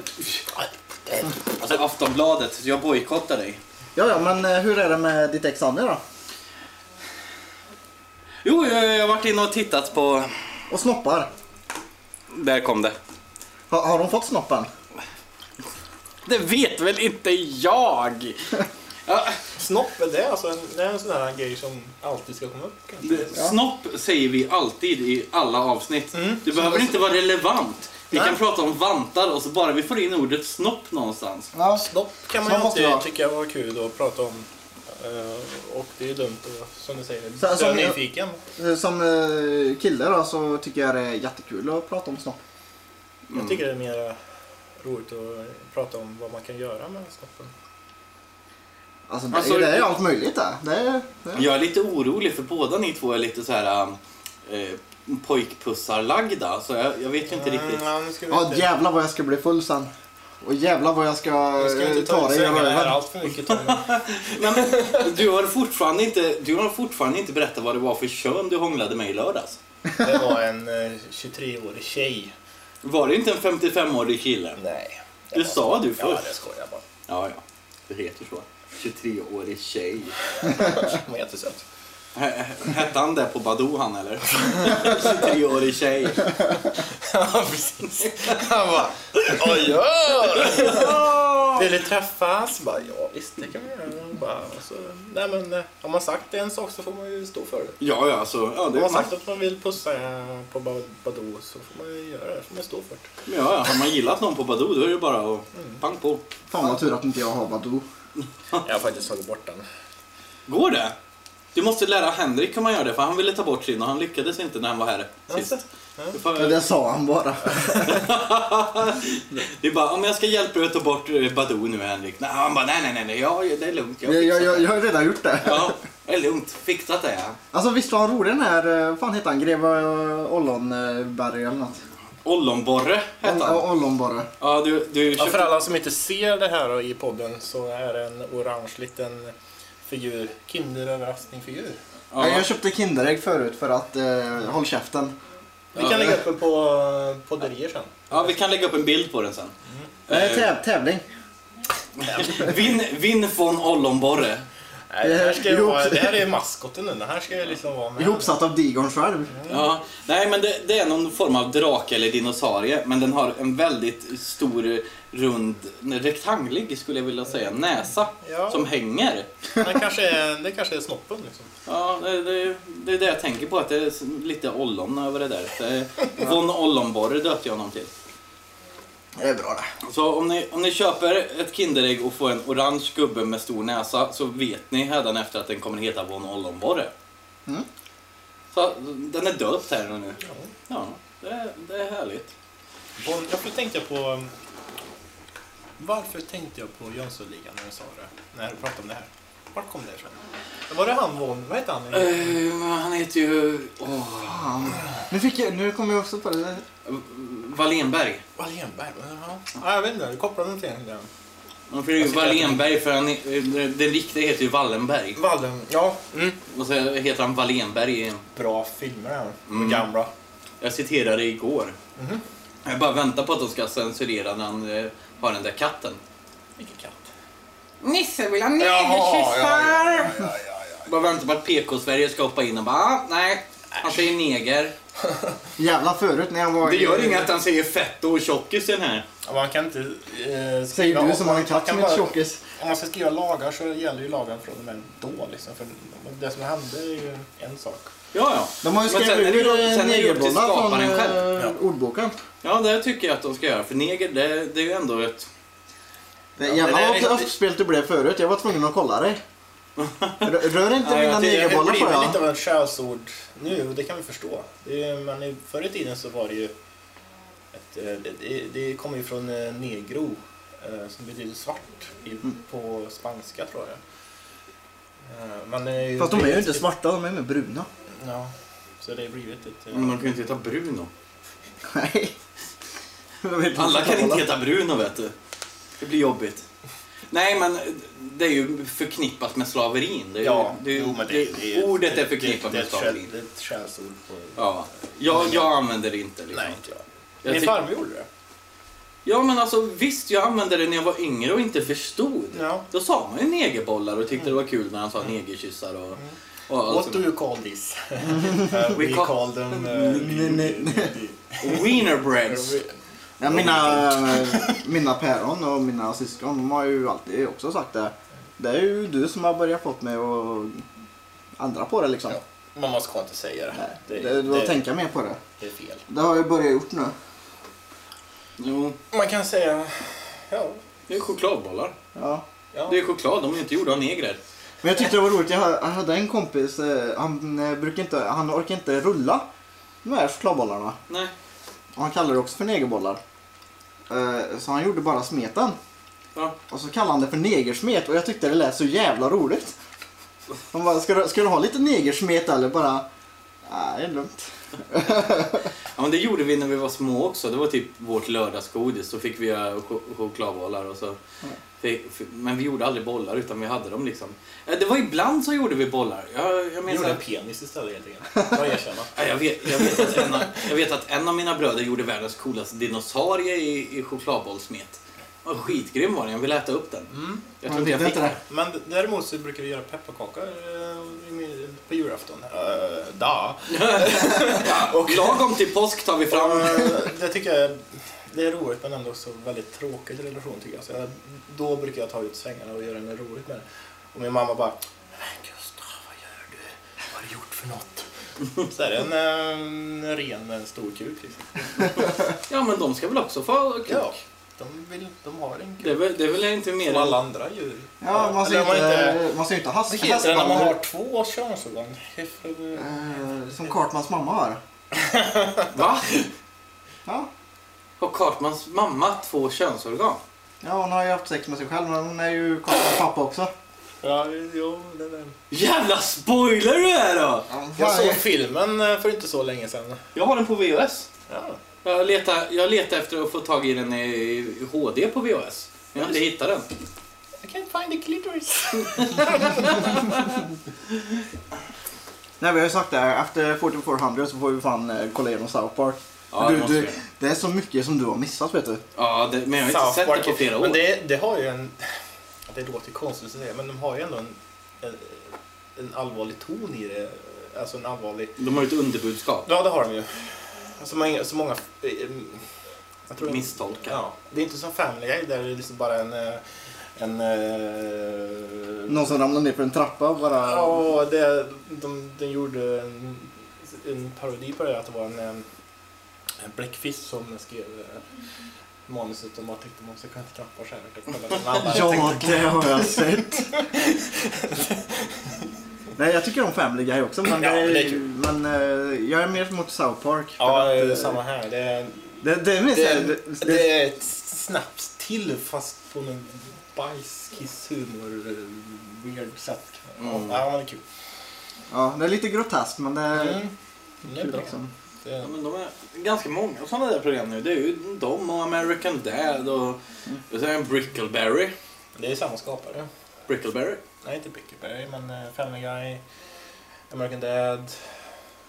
alltså Aftonbladet, jag bojkottar dig.
Ja, ja, men eh, hur är det med ditt ex Annie då?
Jo, jag, jag har varit inne och tittat på...
Och snoppar?
Där kom det.
Ha, har de fått snoppen?
Det vet väl inte jag? Ja,
Snopp, är det alltså en, det är en sån här grej som alltid ska komma upp kanske?
det, Snopp säger vi alltid i alla avsnitt.
Mm.
Det behöver inte vara relevant. Vi
Nej.
kan prata om vantar och så bara vi får in ordet snopp någonstans.
Ja.
Snopp kan man
Så
ju alltid tycka var kul att prata om. Eh, och det är dumt att, som du säger,
Så- som-
nyfiken.
Eh, Som eh, kille då så tycker jag det är jättekul att prata om snopp.
Jag tycker det är mer roligt att prata om vad man kan göra med snoppen.
Alltså det,
Alltså,
är, det är ju allt möjligt där. Det är, det är.
Jag är lite orolig för båda ni två är lite så här eh, pojkpussarlagda. Så jag, jag vet ju inte riktigt.
Mm, ja, vi
Ja
inte,
jävlar vad jag ska bli full sen. Och jävlar vad jag ska,
nu ska vi
eh,
inte ta
dig i röven.
allt för mycket.
Men, du, har fortfarande inte, du har fortfarande inte berättat vad det var för kön du hånglade med i lördags.
Det var en eh, 23-årig tjej.
Var det inte en 55-årig kille?
Nej.
Det sa du
Ja,
först.
det skojar jag bara.
Ja, ja. Det heter så. 23-årig tjej.
Hon var jättesöt.
Hette han det på Badoo han eller? 23-årig tjej.
Ja, precis. Han bara, oj, oj. Vill du träffas? Bara, ja, visst, det kan vi göra. Och Bara, och så, nej, men eh, har man sagt en sak så får man ju stå för det.
Ja, ja, så, ja, det,
man sagt att man vill pussa på Ba- Badoo så får man ju göra det. får man stå för det.
ja, ja, har man gillat någon på Badoo då är det bara att
Mm.
pang på.
Fan vad tur att inte jag har Badoo.
Jag har faktiskt tagit bort den.
Går det? Du måste lära Henrik hur man gör det för han ville ta bort sin och han lyckades inte när han var här sist. Får-
Ja, det sa han bara.
Det är bara, om jag ska hjälpa dig att ta bort eh, Badoo nu Henrik. Nej, han bara, nej, nej, nej, nej, ja, det är lugnt. Jag
Jag, jag, jag, har redan gjort det.
Ja, det är lugnt. Fixat det.
Alltså visst var han rolig den här, eh, fan heter han, greve eh, Ollonberg eller något?
Ollonborre hette han.
Ollonborre.
Ja, du, du
Ja, för
köpte...
alla som inte ser det här i podden så är det en orange liten figur. Kinderöverraskningsfigur.
Ja.
Ja,
Jag köpte Kinderägg förut för att, eh, håll käften.
Vi kan lägga upp den på podderier sen.
ja, vi kan lägga upp en bild på den sen.
Nej,
Eh,
täv, tävling.
Vinn vin von Ollonborre.
Nej, det, här ska ju vara, det här är maskoten nu. Det här ska ju liksom vara med.
Ihopsatt av Digon själv.
Ja, nej men det, det är någon form av drake eller dinosaurie men den har en väldigt stor rund, rektanglig skulle jag vilja säga, näsa
Ja.
som hänger.
Men kanske är, det kanske är snoppen liksom.
Ja, det, det, det är det jag tänker på, att det är lite ollon över det där. Det von Ollonborre döpte jag honom till.
Det är bra det.
Så om ni, om ni köper ett Kinderägg och får en orange gubbe med stor näsa så vet ni hädanefter att den kommer heta von Ollonborre.
Mm.
Så den är döpt här nu. Ja, det, är- det är härligt.
Bon, varför tänkte jag på... Varför tänkte jag på Jönssonligan när du sa det? När du pratade om det här. Vart kom det ifrån? Var det han? Vad hette han?
Eh, han heter ju... åh,
Fan. Nu, fick jag, nu kommer jag också på det.
Wallenberg.
Wallenberg? Ja. ja, jag vet inte. Du kopplade någonting till den.
Han får ju
Jag
Wallenberg för han, är- den riktiga heter ju Wallenberg.
Wallen. Ja. Mm.
Och så heter han Wallenberg. i-
Bra filmer här.
Mm.
gamla.
Jag citerade igår.
Mhm.
Jag bara väntar på att de ska censurera när han eh, har den där katten.
Vilken katt.
Nisse vill ha
negerkyssar!
Bara väntar på att PK-Sverige ska hoppa in och bara, ah, nej, han säger neger.
Jävla förut när jag var
Det
i-
gör inget att han säger fetto och tjockisen här.
Ja, Man kan inte eh.
Säger du som har en katt som heter tjockis.
Om man ska skriva lagar så gäller ju lagen från och med då. Liksom. För det som hände är ju en sak.
Ja, ja.
De har ju skrivit
är det
eh,
sen är det till
negerbollar från
själv.
eh,
Ja.
ordboken.
Ja, det tycker jag att de ska göra. För neger, det, det är ju ändå ett...
Det
Ja, det är
vad uppspelt du blev förut. Jag var tvungen att kolla dig. Rör inte
Ja, jag
mina
Det
negerbollar
blir
sa
väl lite
jag.
av ett skällsord nu och det kan vi förstå. Det är, men förr i tiden så var det ju... Ett, eh, det, det, det kommer ju från negro som betyder svart
Mm.
på spanska tror jag. Men det är ju
Fast de är ju inte svarta, de är mer bruna.
Ja, så det har blivit ett... eh,
Men de kan ju inte heta Bruno.
Nej.
Alla kan inte heta Bruno, vet du. Det blir jobbigt. Nej, men det är ju förknippat med slaverin. Det är,
Ja,
det,
jo, men
det,
det, det,
ordet är förknippat
det,
med
är
slaverin.
Det är ett skällsord på...
Ja. Jag, jag använder det inte. Liksom.
Nej, inte jag.
Jag
Min farmor gjorde det.
Ja, men alltså visst, jag använde det när jag var yngre och inte förstod.
Ja.
Då sa man ju negerbollar och tyckte det var kul när han sa negerkyssar och... och
What do you call this? uh, we,
We call-
call them... Uh,
nej,
Wienerbreads.
Ja, mina, mina päron och mina syskon de har ju alltid också sagt det. Det är ju du som har börjat fått mig att ändra på det liksom.
Ja. Man ska inte säga det.
Nej,
Det,
det,
det,
det, tänka mer på det.
det är fel.
Det har jag börjat gjort nu.
Jo,
Man kan säga... Ja.
det är chokladbollar.
Ja.
ja.
Det är choklad, de är inte gjorda av negrer.
Men jag tyckte det var roligt. Jag ha- jag hade en kompis, eh, han, eh, brukar inte, han orkar inte rulla de här chokladbollarna.
Nej.
Och han kallar det också för negerbollar. Eh, Så han gjorde bara smeten.
Ja.
Och så kallade han det för negersmet och jag tyckte det lät så jävla roligt. Han bara, ska du, ska du ha lite negersmet eller bara... Nej, det är lugnt.
Ja, men det gjorde vi när vi var små också. Det var typ vårt lördagsgodis. Så fick vi ch- chokladbollar och så. Fick, fick, men vi gjorde aldrig bollar utan vi hade dem liksom. Ja, Det var ibland så gjorde vi bollar. Jag, jag
Vi
minns
gjorde en
att,
penis istället helt enkelt. Jag erkänna.
ja, jag, vet, jag, vet att en av, jag vet att en av mina bröder gjorde världens coolaste dinosaurie i, i chokladbollsmet. Och skitgrym var den. Jag ville äta upp den.
Mm.
Jag
Ja,
tror inte jag fick det.
Men däremot så brukar vi göra pepparkakor eh, på julafton. Uh, da.
Och lagom till påsk tar vi fram...
Och, eh, det tycker jag det är roligt men ändå så väldigt tråkigt relation tycker jag. Så jag. Då brukar jag ta ut svängarna och göra något roligt med det. Och min mamma bara Men Gustav, vad gör du? Vad har du gjort för något? Så är det en, eh, en ren en stor kuk liksom.
Ja, men de ska väl också få kuk?
Ja, de, vill, de har en
Det, är
kuk.
väl, det är väl inte mer
Som alla
än...
andra djur.
Ja, man ser
Eller
inte, man ser inte has,
Vad heter det när man har två könsorgan?
Eh, Som Cartmans mamma har.
Va?
Ja.
Har Cartmans mamma två könsorgan?
ja, hon har ju haft sex med sig själv men hon är ju Cartmans pappa också.
Ja, jo, det är.
Jävla spoiler du är då!
Jag såg filmen eh, för inte så länge sedan.
Jag har den på VHS.
Ja.
Jag letar, jag letar efter att få tag i den i, HD på VHS. Men jag har inte hittat den.
I can't find the clitoris.
Nej, vi har ju sagt det här. Efter 4400 så får vi fan eh, kolla igenom South Park.
Ja, det
du, du, det är så mycket som du har missat vet du.
Ja, det, men jag har inte
South
sett
Park,
det på flera år.
Men det, det har ju en... Det låter konstigt att säga, men de har ju ändå en, en, en allvarlig ton i det. Alltså en allvarlig...
De har ju ett underbudskap.
Ja, det har de ju. Så många... Så många eh, jag tror
Misstolkar.
Ja, det är inte som Family Guy där det är liksom bara en... eh, En... eh,
Någon som ramlar ner för en trappa bara...
Ja, det, de, de gjorde en, en parodi på det, att det var en, en bläckfisk som skrev eh, manuset och man tänkte man ska inte knappa så här.
Ja, det har jag sett. Nej, jag tycker om Family Guy också men,
Ja,
det,
är kul.
men eh, jag är mer mot South Park.
Ja,
att,
det är
eh,
samma här. Det är,
Det, det är
det,
Det, det,
är ett snabbt till fast på någon bajskisshumor weird sätt.
Mm.
Ja, men det är kul.
ja, det är lite groteskt men det är
Mm. Det är
kul
bra.
liksom.
Ja,
Det,
men de är ganska många sådana där program nu. Det är ju de och American Dad och... Och så är det Brickleberry.
det är samma skapare.
Brickleberry.
Nej, inte Brickleberry, men eh, Family Guy, American Dad.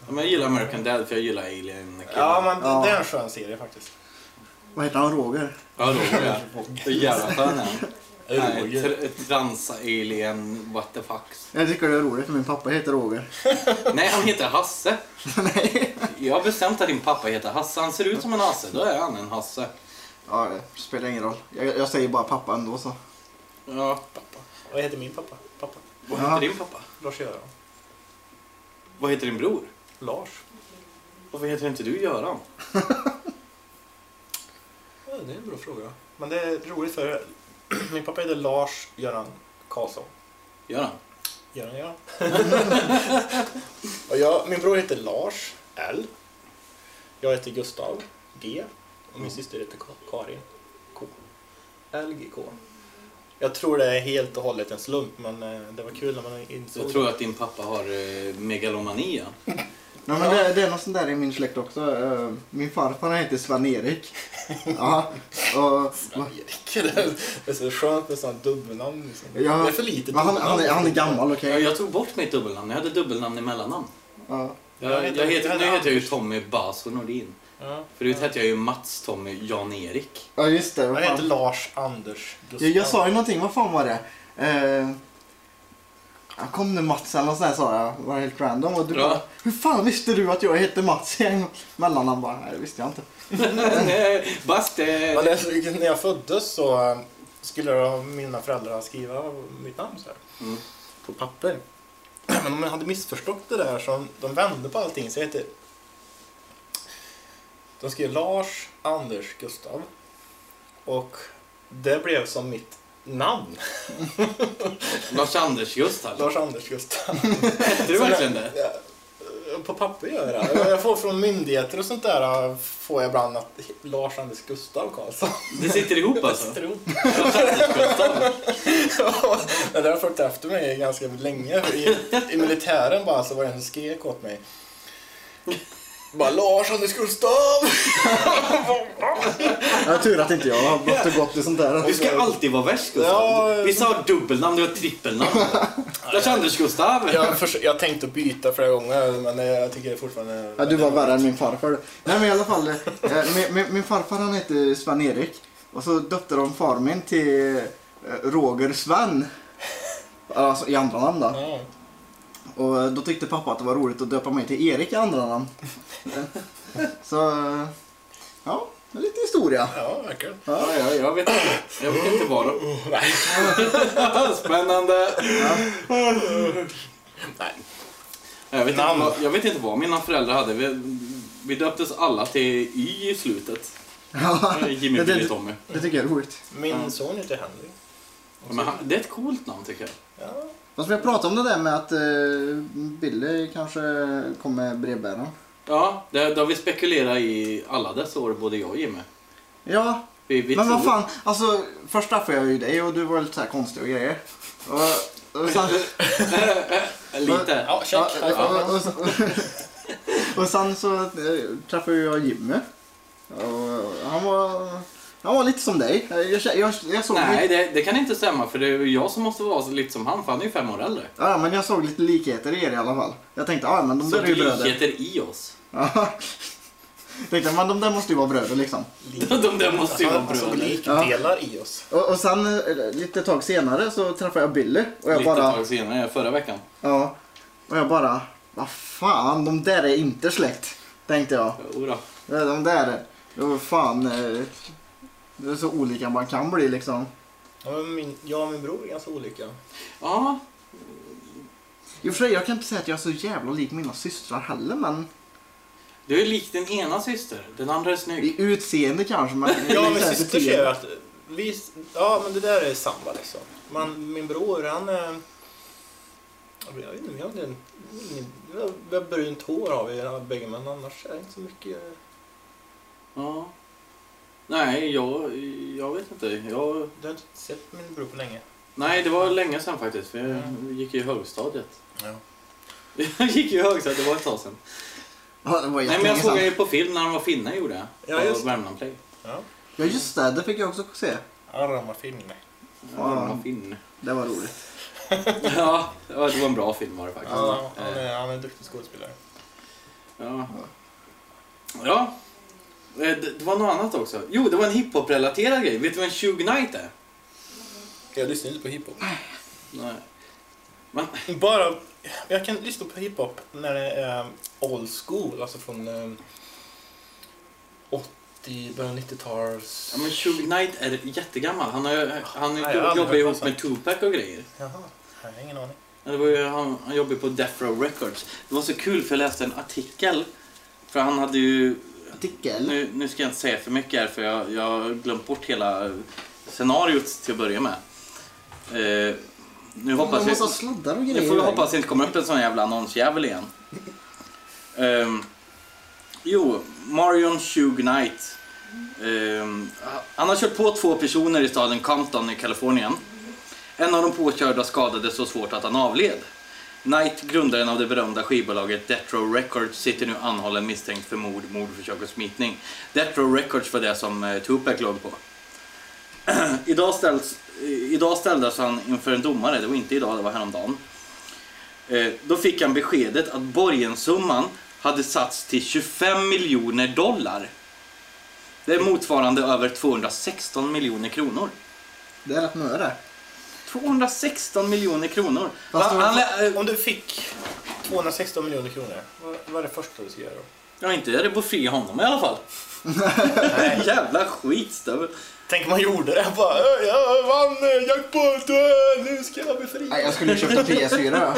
Ja, men jag gillar American Dad för jag gillar Alien.
Ja, men
Ja.
det är en skön serie faktiskt.
Vad heter han? Roger?
Ja, Roger ja. Jävla skön är han. Nej,
Roger.
tr- Transa-alien, what the fucks.
Jag tycker det är roligt för min pappa heter Roger.
Nej, han heter Hasse.
Nej.
Jag har bestämt att din pappa heter Hasse. Han ser ut som en Hasse, då är han en Hasse.
Ja, det spelar ingen roll. Jag, jag säger bara pappa ändå så.
Ja,
Pappa. Vad heter min pappa? Pappa.
vad
Ja.
heter din pappa?
Lars-Göran.
Vad heter din bror?
Lars.
Varför heter inte du Göran?
Ja, det är en bra fråga. Men det är roligt för min pappa heter Lars-Göran Karlsson.
Göran?
Göran, Göran. och jag, min bror heter Lars L. Jag heter Gustav G. Och min syster heter Ka- Karin K. LGK. Jag tror det är helt och hållet en slump men eh, det var kul när man insåg
Jag tror att din pappa har eh, megalomania.
Ja, men det, det är något sånt där i min släkt också. Eh, Min farfar heter Sven-Erik. Ja, och,
Ja, Erik. Det är- så skönt med sådana dubbelnamn. Liksom.
Ja,
det är för lite
han, han, är, han är gammal, okej?
Ja, jag tog bort mitt dubbelnamn. Jag hade dubbelnamn i mellannamn.
Ja.
Jag,
Jag
jag
heter-
nu
heter
jag ju. Tommy Baso Nordin.
Ja.
Förut hette jag ju Mats Tommy Jan-Erik.
ja, just det.
Jag heter. Lars Anders Gustav.
Jag, jag sa ju någonting, vad fan var det? Eh, ja, kom nu Mats eller något sånt där sa jag. Det var helt random. Och du
Ja.
bara, hur fan visste du att jag hette Mats i mellannamn? Bara, Nej, det visste jag inte.
Baste!
Det, när jag föddes så eh, skulle jag, mina föräldrar skriva mitt namn så här,
Mm.
på papper. Men de hade missförstått det där så de vände på allting. Så jag heter, de skrev Lars Anders Gustav Och det blev som mitt namn.
Lars-Anders Gustav.
Lars-Anders Gustav.
Hette du verkligen det?
På papper gör jag det. Jag får från myndigheter och sånt där får jag ibland att Lars-Anders Gustav Karlsson.
Det sitter ihop alltså?
Sitter ihop. Det har följt efter mig ganska länge. I, I militären bara så var det en som skrek åt mig. Bara Lars-Anders Gustav!
Jag har tur att inte jag har gått och gått i sånt där.
Du ska alltid vara värst Gustav.
Ja.
Vissa har dubbelnamn, du har trippelnamn. Lars-Anders Gustav.
Jag, förs- jag tänkte byta flera gånger men jag tycker fortfarande...
Ja, du var värre än min farfar. Nej men i alla fall, eh, min, min, min farfar han hette Sven-Erik. Och så döpte de far min till eh, Roger Sven. Alltså i andra namn då.
Ja.
Och då tyckte pappa att det var roligt att döpa mig till Erik i andra namn. Så, ja, lite historia.
Ja, verkligen.
Ja, ja, jag vet inte. Jag vet inte vad då.
Nej.
Spännande.
Nej.
Jag vet, inte vad, jag vet inte vad mina föräldrar hade. Vi, vi döptes alla till Y i slutet.
Ja,
Jimmy,
det,
Billy,
det,
Tommy.
det tycker jag är roligt.
Min son heter Henry.
Ja, men han, det är ett coolt namn tycker jag.
Ja.
Fast vi har pratat om det där med att eh, Billy kanske kommer brevbäraren.
Ja, det, det har vi spekulerat i alla dessa år, både jag och Jimmy.
Ja,
Vi, vi
men vad fan. Alltså, först straffade jag ju dig och du var lite så här konstig och grejer. Och, och sen,
Lite.
Ja, check.
Och, och, och, och sen så träffade jag Jimmy. Och han var, han var lite som dig. Jag, jag, jag, jag såg
Nej, det, det kan inte stämma för det är ju jag som måste vara så lite som han, för han är ju fem år äldre.
ja, men jag såg lite likheter i er i alla fall. Jag tänkte, ja men de
Så
där är ju bröder.
likheter i oss.
Ja. tänkte, men de där måste ju vara bröder liksom.
De där måste ju vara
Alltså,
bröder.
likdelar i oss.
Och, och sen eh, lite tag senare så träffade jag Billy. Och jag
Lite
bara,
tag senare, förra veckan.
ja. Och jag bara, vad fan, de där är inte släkt. Tänkte jag.
Jodå.
Ja, De där, vad fan. eh, Det är så olika man kan bli liksom.
Ja, men min, jag och min bror är ganska olika.
Ja,
I och för sig, jag kan inte säga att jag är så jävla lik mina systrar heller, men
du är lik din ena syster, den andra är snygg.
i utseende kanske. Men
Ja, men syster säger att vi, ja men det där är samba liksom. Man, min bror han är, jag vet inte, vi har inte vi har brunt hår har vi bägge men annars är det inte så mycket.
Ja. Nej, jag, jag vet inte. Jag,
Du har inte sett min bror på länge.
nej, det var länge sedan faktiskt. Vi
Mm.
gick i högstadiet.
Ja.
Jag gick i högstadiet, det var ett tag sedan.
Ja, det var
Nej, men jag såg ju på film när de var finne gjorde jag.
Ja, just det.
Värmland Play.
Ja.
Ja, just det. Det fick jag också se.
Arma finne.
Var finne.
Det var roligt.
Ja, det var en bra film var det faktiskt.
Ja, han är, han är en duktig skådespelare.
Ja. Ja. Eh, Det, det var något annat också. Jo, det var en hiphop-relaterad grej. Vet du vad en Shug Knight är?
Jag lyssnar inte på hiphop.
Nej. Men,
Bara, jag kan lyssna på hiphop när det är old school, alltså från eh, 80, början 90-tals...
ja, men Shug Knight är jättegammal. Han, har, han
Nej, jag har aldrig
jobbar
hört
ihop med Tupac och grejer.
Jaha, jag har ingen aning.
Det var ju, han, han jobbar på Death Row Records. Det var så kul för jag läste en artikel. För han hade ju...
Artikel.
Nu, nu ska jag inte säga för mycket här för jag, jag har glömt bort hela scenariot till att börja med. Eh, nu hoppas
ha sladdar och grejer.
Nu får vi hoppas att det inte kommer upp en sån jävla annonsjävel igen. Ehm, jo, Marion Shug Knight. Ehm, han har kört på två personer i staden Compton i Kalifornien. En av de påkörda skadades så svårt att han avled. Knight, grundaren av det berömda skivbolaget Death Row Records, sitter nu anhållen misstänkt för mord, mordförsök och smitning. Death Row Records var det som eh, Tupac låg på. idag, ställs, eh, idag ställdes han inför en domare, det var inte idag, det var häromdagen. Eh, då fick han beskedet att borgensumman hade satts till 25 miljoner dollar. Det är motsvarande över 216 miljoner kronor.
Det är rätt mycket det.
216 miljoner kronor.
Fast
Han,
det var-
han, lä- eh,
Om du fick 216 miljoner kronor, vad, vad är det första du ska göra då?
ja, inte är det på fri honom i alla fall. Jävla skitstövel.
Tänk om man gjorde det. Bara, "Ö, jag vann eh, jackpot, ö, nu ska jag bli fri.
Nej, jag skulle ju köpt en PS4. ja.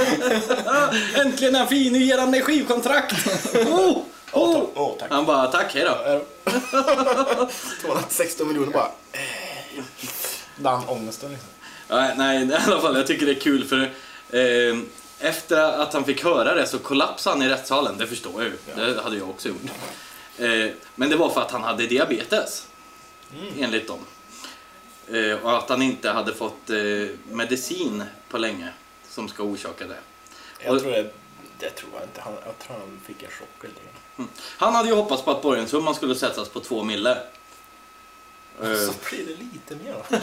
Ah, äntligen är han fri, nu ger han mig skivkontrakt. Oh, oh.
tack. Åh, tack.
Han bara, tack, hej då.
Ja, 216 miljoner bara. eh, Den ångesten liksom.
Nej, nej, i alla fall, jag tycker det är kul för eh, efter att han fick höra det så kollapsade han i rättssalen. Det förstår jag ju. Det hade jag också gjort. Eh, men det var för att han hade diabetes. Enligt dem. Eh, och att han inte hade fått eh, medicin på länge som ska orsaka det.
Jag
Och-
tror det, det tror jag inte. Han, jag tror han fick en chock eller något.
Han hade ju hoppats på att borgenssumman skulle sättas på två mille. Eh,
Så blir det lite mer då.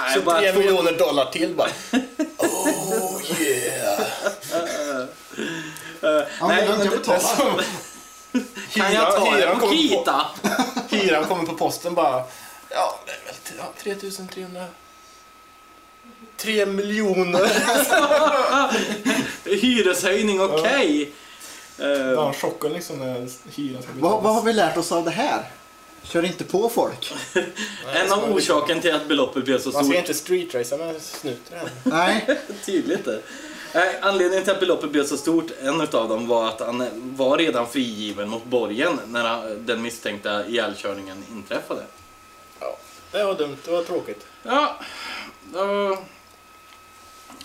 nej,
Så
bara
tre miljoner dollar till bara. Oh yeah!
eh,
Ja,
nej,
men jag
det-
betalar.
kan jag ta
hyran
en på
kommer på-
Kita?
Hyran kommer på posten bara. Ja, det är väl t- ja, 3300. 3 miljoner.
Hyreshöjning, okej.
Det
Eh,
var chocken liksom när hyran ska
Vad, vad har vi lärt oss av det här? Kör inte på folk.
En av orsaken till att beloppet blev så
Man ska
stort.
inte streetracea med snutar än.
Nej.
Tydligt det. Anledningen till att beloppet blev så stort, en utav dem var att han var redan frigiven mot borgen när den misstänkta ihjälkörningen inträffade.
Ja, det var dumt. Det var tråkigt.
Ja, då...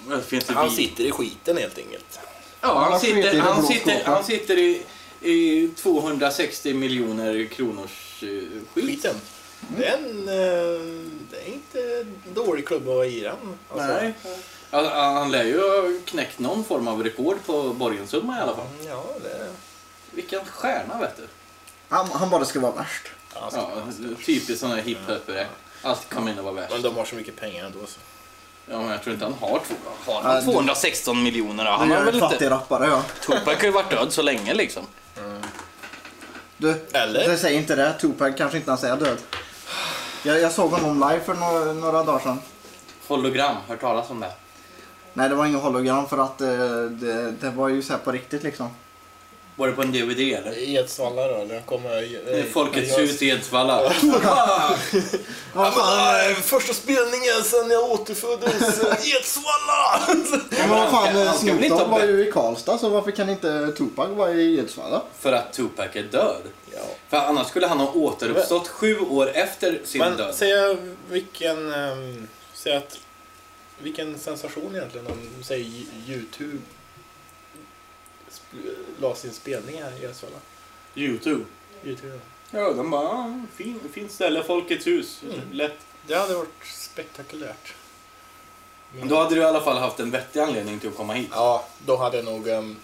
Det finns det
Han sitter i skiten helt enkelt.
Ja, han
Han
sitter, han sitter, han sitter i, i 260 miljoner kronors skit.
Skiten. Det är en... eh, Det är inte en dålig klubb att vara i den. Alltså.
Nej. Ja, Han lär ju ha knäckt någon form av rekord på borgensumma i alla fall.
Ja, det...
Vilken stjärna vet du.
Han, han bara ska vara värst.
Ja,
Ja, typiskt sån här hiphopare. Allt kommer in och vara värst.
Men de har så mycket pengar ändå så.
Ja, men jag tror inte han har, två, har
Ja,
han
du-
216 miljoner. Han har
är
väl
en fattig
inte...
rappare ja.
Tupac har ju varit död så länge liksom.
Du,
Eller?
säger inte det. Tupac kanske inte ens är död. Jag, jag såg honom live för några, några dagar sedan.
Hologram, hört talas om det?
Nej, det var ingen hologram för att eh, det, det var ju så här på riktigt liksom.
Var det på en DVD eller?
Edsvalla då? Eller kommer...
Eh, Folkets hus i Edsvalla.
Vad fan,
äh, första spelningen sen jag återföddes. Edsvalla!
men vad fan eh, Snoop Dogg var ju i Karlstad så varför kan inte Tupac vara i Edsvalla?
För att Tupac är död.
ja.
För annars skulle han ha återuppstått sju år efter sin
Men
död.
säg vilken... Um, säg att... Vilken sensation egentligen om, säg Youtube la sin spelning här i Edsvalla.
Youtube.
Youtube.
Ja, de bara, fin, fint ställe, Folkets hus.
Mm.
Lätt.
Det hade varit spektakulärt. Men-
Då hade du i alla fall haft en vettig anledning till att komma hit.
Ja, då hade jag nog um,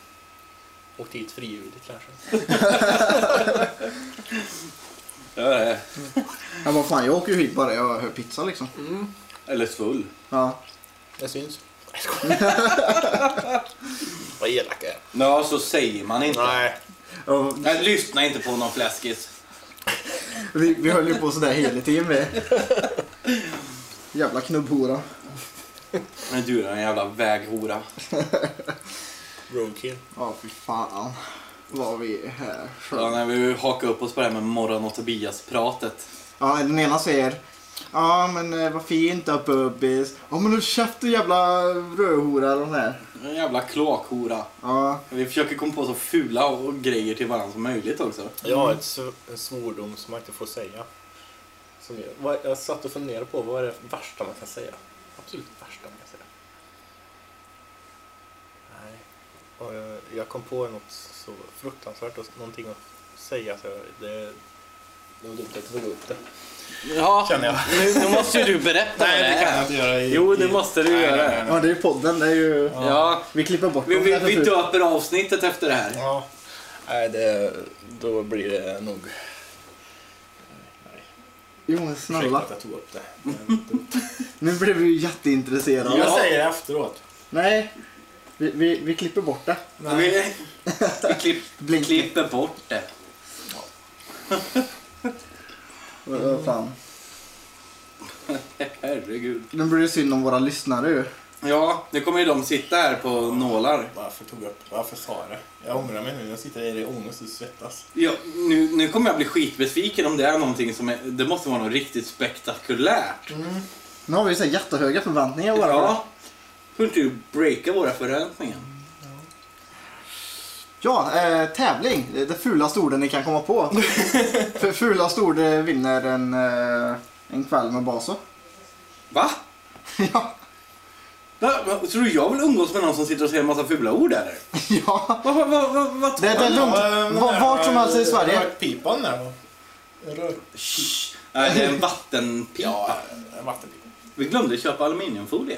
åkt hit frivilligt kanske.
Ja, det är-
Ja, vad fan, jag åker ju hit bara jag hör pizza liksom.
Eller svull.
Ja.
Det syns. Vad elak jag är.
Ja, så säger man inte.
Nej.
Och
Nej, lyssna inte på någon fläskis.
vi, vi höll ju på sådär hela tiden vi. Jävla knubbhora.
Men du är en jävla väghora.
Roadkill.
Ja, fy fan. Vad vi är här.
Ja, när vi hakar upp oss på det här med Morran och Tobias-pratet.
Ja, den ena säger Ja men eh, vad fint då bubbis. Ja men håll käften jävla rödhora eller här.
En jävla kloakhora.
Ja.
Vi försöker komma på så fula och grejer till varandra som möjligt också.
Jag har ett en svordom som man inte får säga. Som jag, vad, jag satt och funderade på vad är det värsta man kan säga? Absolut värsta man kan säga. Nej. Och jag, jag kom på något så fruktansvärt och någonting att säga så det, det var dumt att jag tog upp det.
Ja,
Känner jag.
Nu, nu måste ju du berätta vad det är.
inte göra. I,
Jo, det måste du
Nej,
göra.
nej, nej,
ja det är ju podden, det är ju...
Ja,
Vi klipper bort
vi, vi, vi döper avsnittet efter det här.
Ja. Nej, det, då blir det nog...
Jo men snälla.
att jag tog upp det.
Nu blev vi ju jätteintresserade.
Jag säger det efteråt.
Nej. Vi, vi, vi klipper bort det.
Vi, vi klipp, klipper bort det.
Vad vad fan.
Herregud.
Nu blir det synd om våra lyssnare ju.
Ja, nu kommer ju de sitta här på nålar.
Varför tog jag upp Varför sa det? Jag ångrar mig nu. Jag sitter i ångest och svettas.
Ja, nu, nu kommer jag bli skitbesviken om det är någonting som är, Det måste vara något riktigt spektakulärt.
Nu har vi så här jättehöga förväntningar bara.
Ja. Får inte du breaka våra förväntningar?
Ja, eh, tävling. Det är det fulaste orden ni kan komma på. För fulaste ord eh, vinner en, eh, En kväll med Baso.
Va?
ja.
Va? Va? Tror du jag vill umgås med någon som sitter och säger en massa fula ord eller?
ja.
Vad va, va, va, va,
Det, det är lugnt. Va- Vart som helst i Sverige.
Rökpipan där. Rök...
Shh. Nej, det är en vattenpipa.
Ja, en vattenpipa.
Vi glömde köpa aluminiumfolie.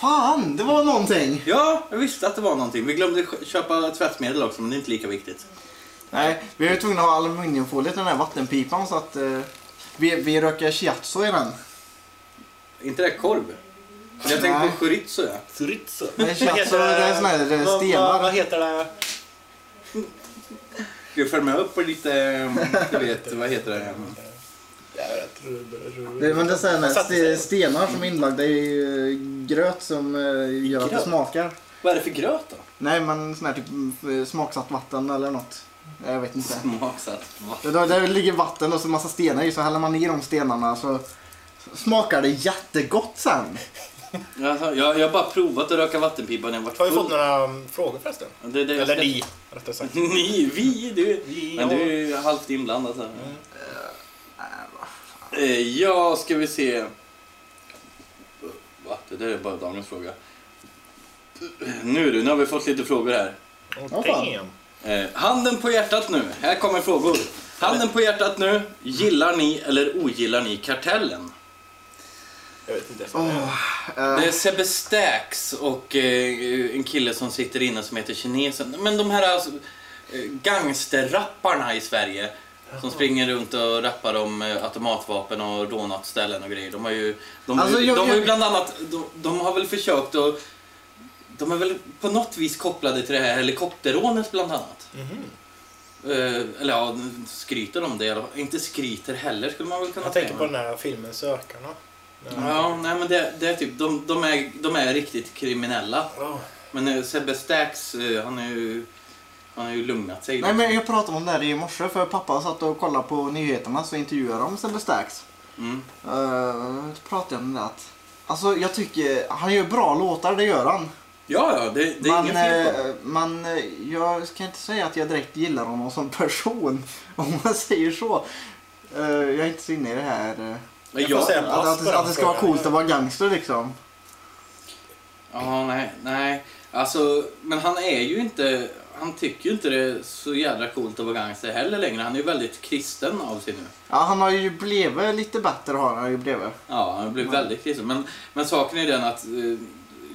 Fan, det var någonting.
Ja, jag visste att det var någonting. Vi glömde kö- köpa tvättmedel också, men det är inte lika viktigt.
Nej, vi är ju tvungna att ha aluminiumfolie till den här vattenpipan så att eh, vi, vi röker shiatsu i den.
inte det korv? Jag tänkte på chorizo, ja.
Chorizo.
Nej, shiatsu, det är såna här är
Vad- vad-
stenar.
Vad heter det?
Ska vi följa med upp på lite, um, du vet, vad heter det?
Jag vet, rub- rub-
Det, men det är
sig.
stenar som är inlagda i eh, gröt som eh, gör att det
Gröt?
smakar.
Vad är det för gröt då?
Nej, men sån här typ eh, smaksatt vatten eller något. Jag vet inte.
Smaksatt. Va?
Det, där, där ligger vatten och så massa stenar i så häller man i de stenarna så smakar det jättegott sen.
Alltså, jag, jag har bara provat att röka vattenpipa när jag varit
Har vi fått några um, frågor förresten?
Det är det jag
Eller
ska-
ni, rättare sagt.
Ni, vi, du.
Vi,
Men du är ju halvt inblandad här. Eh, Ja, ska vi se. Va? Det där är bara Daniels fråga. Nu du, nu har vi fått lite frågor här.
Oh, damn.
Eh, handen på hjärtat nu. Här kommer frågor. Handen på hjärtat nu. Gillar ni eller ogillar ni Kartellen?
Jag vet inte.
Åh,
Det
eh,
är Sebbe Stax och eh, en kille som sitter inne som heter Kinesen. Men de här alltså, eh, gangsterrapparna i Sverige som springer runt och rappar om eh, automatvapen och rånat ställen och grejer. De har ju, de, har ju-
Alltså, jag-
de har ju
jag-
bland annat, de, de har väl försökt att de är väl på något vis kopplade till det här helikopterrånet bland annat.
Mhm.
Eh, eller ja, skryter om det fall. Inte skryter heller skulle man väl kunna
Jag
säga.
tänker på den här filmen Sökarna.
Ja, nej men det, det är typ, de, de, är, de är riktigt kriminella.
Ja.
Men eh, Sebbe Stax, eh, han är ju, han har ju lugnat sig.
nej men jag pratade om det här i morse för pappa satt och kollade på nyheterna så intervjuade de Sebbe Stax.
Mm.
Uh, pratade jag om det att Alltså jag tycker, han gör bra låtar, det gör han.
Ja, ja, det, det är
Man,
inget fel på
eh, man, eh, jag ska inte säga att jag direkt gillar honom som person, om man säger så. Eh, jag är inte så inne i det här.
jag
jag,
säga-
att, att, att det ska vara coolt att vara gangster liksom.
ja, nej, nej. Alltså, men han är ju inte, han tycker ju inte det är så jävla coolt att vara gangster heller längre. Han är ju väldigt kristen av sig nu.
Ja, han har ju blivit lite bättre har han ju blivit.
Ja, han blir
Mm.
väldigt kristen. Men, men saken är den att eh,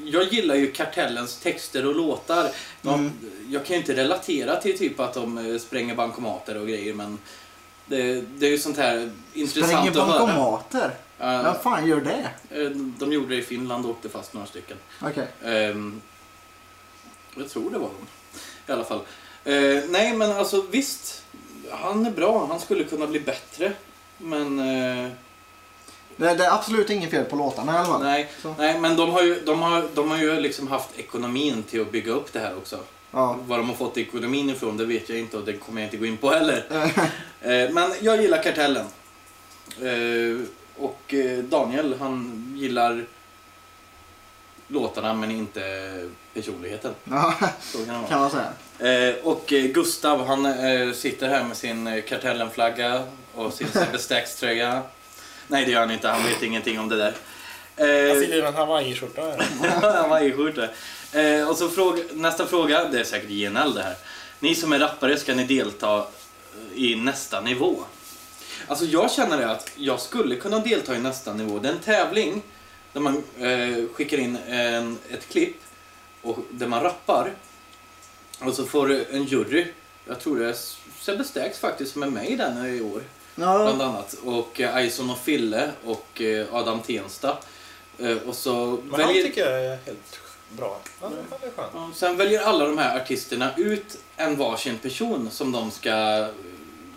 jag gillar ju Kartellens texter och låtar. De,
Mm.
Jag kan ju inte relatera till typ att de eh, spränger bankomater och grejer men det, det är ju sånt här intressant
Spränger
att höra.
bankomater?
Ja,
Vem fan gör det?
eh, de gjorde det i Finland och åkte fast några stycken.
Okej.
Ehm, jag tror det var de. I alla fall. Eh, nej men alltså visst. Han är bra. Han skulle kunna bli bättre. Men... Eh,
Det, det är absolut inget fel på låtarna i alla fall.
nej,
Så.
nej men de har, ju, de, har, de har ju liksom haft ekonomin till att bygga upp det här också.
Ja.
Var de har fått ekonomin ifrån det vet jag inte och det kommer jag inte gå in på heller.
Eh,
Eh, men jag gillar Kartellen. Eh, och eh, Daniel han gillar låtarna men inte personligheten.
ja,
Så kan
kan man säga.
Eh, och eh, Gustav han eh, sitter här med sin Kartellen-flagga och sin Sebbe. Nej det gör han inte, han vet ingenting om det där.
Han
Eh,
sitter i en hawaiiskjorta här.
Hawaiiskjorta. Eh, och så fråga, nästa fråga, det är säkert JNL det här. Ni som är rappare, ska ni delta i nästa nivå? Alltså jag känner det att jag skulle kunna delta i nästa nivå. Det är en tävling där man eh, skickar in en, ett klipp och, där man rappar. Och så får en jury, jag tror det är Sebbe Stax faktiskt som är med i den i år bland
Ja,
annat. Och eh, Aison och Fille och eh, Adam Tensta. Eh, och så
Men han
väljer,
tycker jag är helt bra. Han, han är skön.
ja, sen väljer alla de här artisterna ut en varsin person som de ska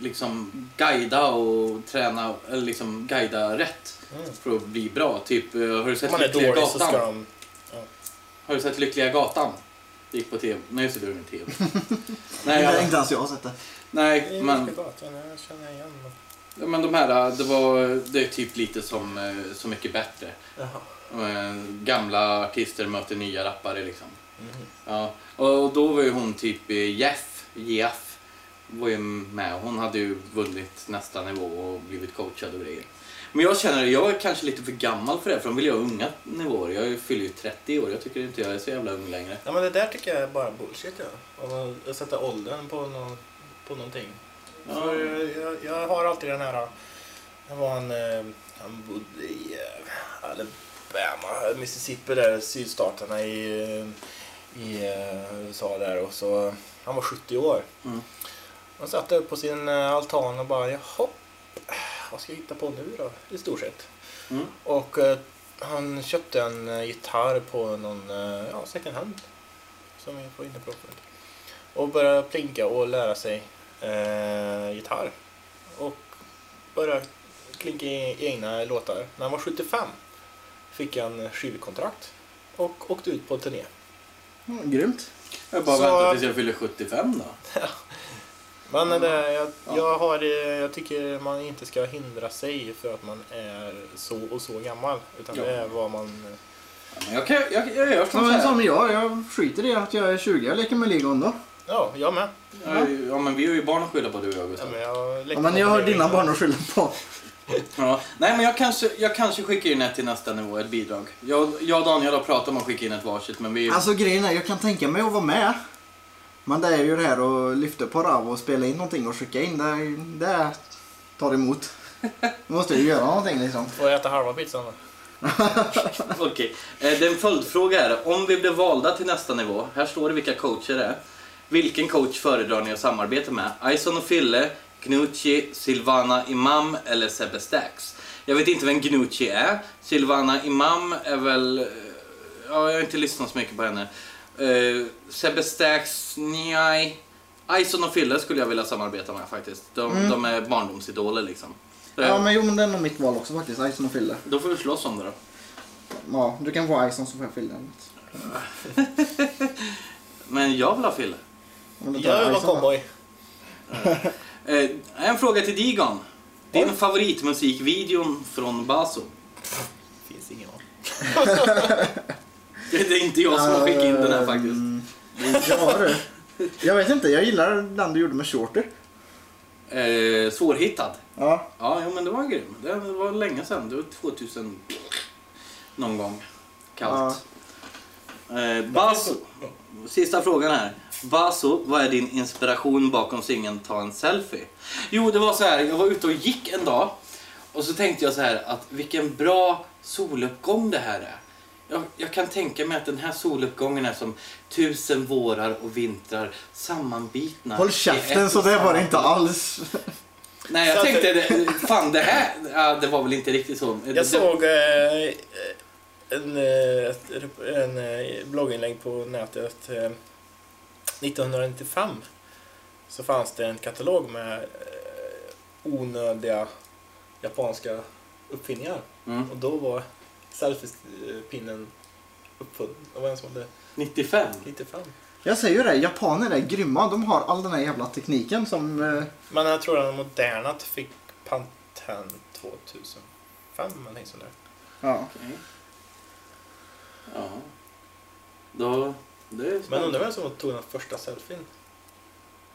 liksom guida och träna, eller liksom guida rätt
Mm.
för att bli bra. Typ, eh, har du sett
man är
Lyckliga
dålig
Gatan?
ska de...
Har du sett Lyckliga Gatan? Det gick på TV. Nej, just det, var ingen TV. nej,
nej,
ja,
inte ens jag har sett det.
nej, men...
Men... Jag känner igen men...
Ja, men de här, det, var, det är typ lite som eh, Så mycket bättre.
Jaha.
Eh, Gamla artister möter nya rappare liksom.
Mhm.
Ja. Och då var ju hon typ Jeff, Jeff var ju med. Hon hade ju vunnit nästa nivå och blivit coachad och grejer. Men jag känner jag är kanske lite för gammal för det, för de vill ju ha unga nivåer. Jag fyller ju 30 år, jag tycker inte jag är så jävla ung längre.
Ja men det där tycker jag är bara bullshit ja. Om att sätta åldern på, nå på någonting.
Ja.
För jag, jag, har alltid den här... Det var en... eh, Han bodde i eh, Alabama, Mississippi där, sydstaterna i, i eh, USA där och så... Han var 70 år.
Mm.
Han satt där på sin altan och bara jaha, vad ska jag hitta på nu då? I stort sett.
Mm.
Och eh, han köpte en eh, gitarr på någon eh, ja, second hand. Som vi var inne på förut. Och började plinka och lära sig eh, gitarr. Och började klinka i egna låtar. När han var 75 fick han skivkontrakt och åkte ut på turné.
Mm, grymt.
Jag bara
Så-
väntar tills jag fyller 75 då.
Men det, jag,
Ja.
jag, har, eh, jag tycker man inte ska hindra sig för att man är så och så gammal. Utan
Ja.
det är vad man...
Ja, men jag, kan, jag, jag gör
Ja,
som här.
som jag, jag skiter i att jag är 20. Jag leker med Legon då.
Ja, jag med.
Ja, ja, men vi har ju barn att skylla på du och jag,
Ja,
Gustav.
men jag,
Ja, men jag har dina barn att skylla på.
Ja. Nej, men jag kanske, jag kanske skickar in ett till nästa nivå, ett bidrag. Jag, jag och Daniel har pratat om att skicka in ett varsitt, men vi...
Alltså grejen är, jag kan tänka mig att vara med. Men det är ju det här att lyfta på RAV och spela in någonting och skicka in. Det, det tar emot. Du måste ju göra någonting liksom.
Jag äta halva pizzan då?
Okej. Eh, Den följdfråga är, om vi blir valda till nästa nivå, här står det vilka coacher det är. Vilken coach föredrar ni att samarbeta med? Ison och Fille, Gnucci, Silvana Imam eller Sebbe Stax? Jag vet inte vem Gnucci är. Silvana Imam är väl... Ja, jag har inte lyssnat så mycket på henne. Uh, Sebbe Stax, nej. Ison och Fille skulle jag vilja samarbeta med faktiskt. De,
Mm.
de är barndomsidoler liksom. Så,
Ja men jo men det är nog mitt val också faktiskt. Ison och Fille.
Då får vi slåss om det då.
Ja, du kan få Ison så får jag Fille.
Men jag vill ha Fille.
Jag var
Ison då.
cowboy.
Eh, en fråga till Digon. Din
Oj.
favoritmusikvideon från Baso?
Finns ingen aning.
Det är inte jag som har skickat in den här faktiskt.
Ehm, Ja du. Jag vet inte, jag gillar den du gjorde med Shorter.
Eh, svårhittad.
Ja.
Ja, jo, men det var grym. Det var länge sedan. Det var 2000 någon gång. Kallt. Eh, Baso. Sista frågan här. Baso, vad är din inspiration bakom singeln Ta en selfie? Jo, det var så här. Jag var ute och gick en dag. Och så tänkte jag så här att vilken bra soluppgång det här är. Jag, jag kan tänka mig att den här soluppgången är som tusen vårar och vintrar sammanbitna.
Håll käften så det var det inte alls.
Nej, jag tänkte, det, fan det här, ja, det var väl inte riktigt så. Det-
Jag såg eh, en, eh, en eh, blogginlägg på nätet. Eh, 1995 så fanns det en katalog med eh, onödiga japanska uppfinningar.
Mm.
Och då var selfie-pinnen uppfunnen. Det var en som hade
95.
95.
Jag säger ju det, japaner är grymma. De har all den här jävla tekniken som... eh,
Men jag tror att den moderna fick patent 2005 eller någonting sånt där.
Ja.
Okej. Ja. Då, det är
Men
spännande.
undrar vem som tog den första selfien?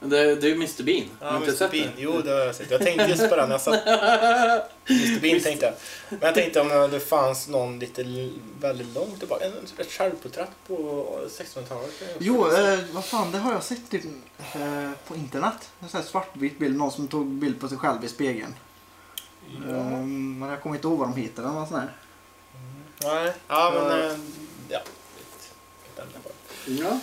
Det, det är ju Mr Bean.
Ja,
inte
Mr
sett
Bean.
det?
Jo, det har jag sett. Jag tänkte just på den. Jag satt... Mr Bean tänkte jag. Men jag tänkte om det fanns någon lite väldigt långt tillbaka. En, ett självporträtt på 1600-talet.
Jo, eh, vad fan, det har jag sett typ, eh, på internet. En sån här svartvit bild, någon som tog bild på sig själv i spegeln.
Ja.
Eh, men jag kommer inte ihåg vad de heter. Här.
Nej, ja men...
Ja.
Ja.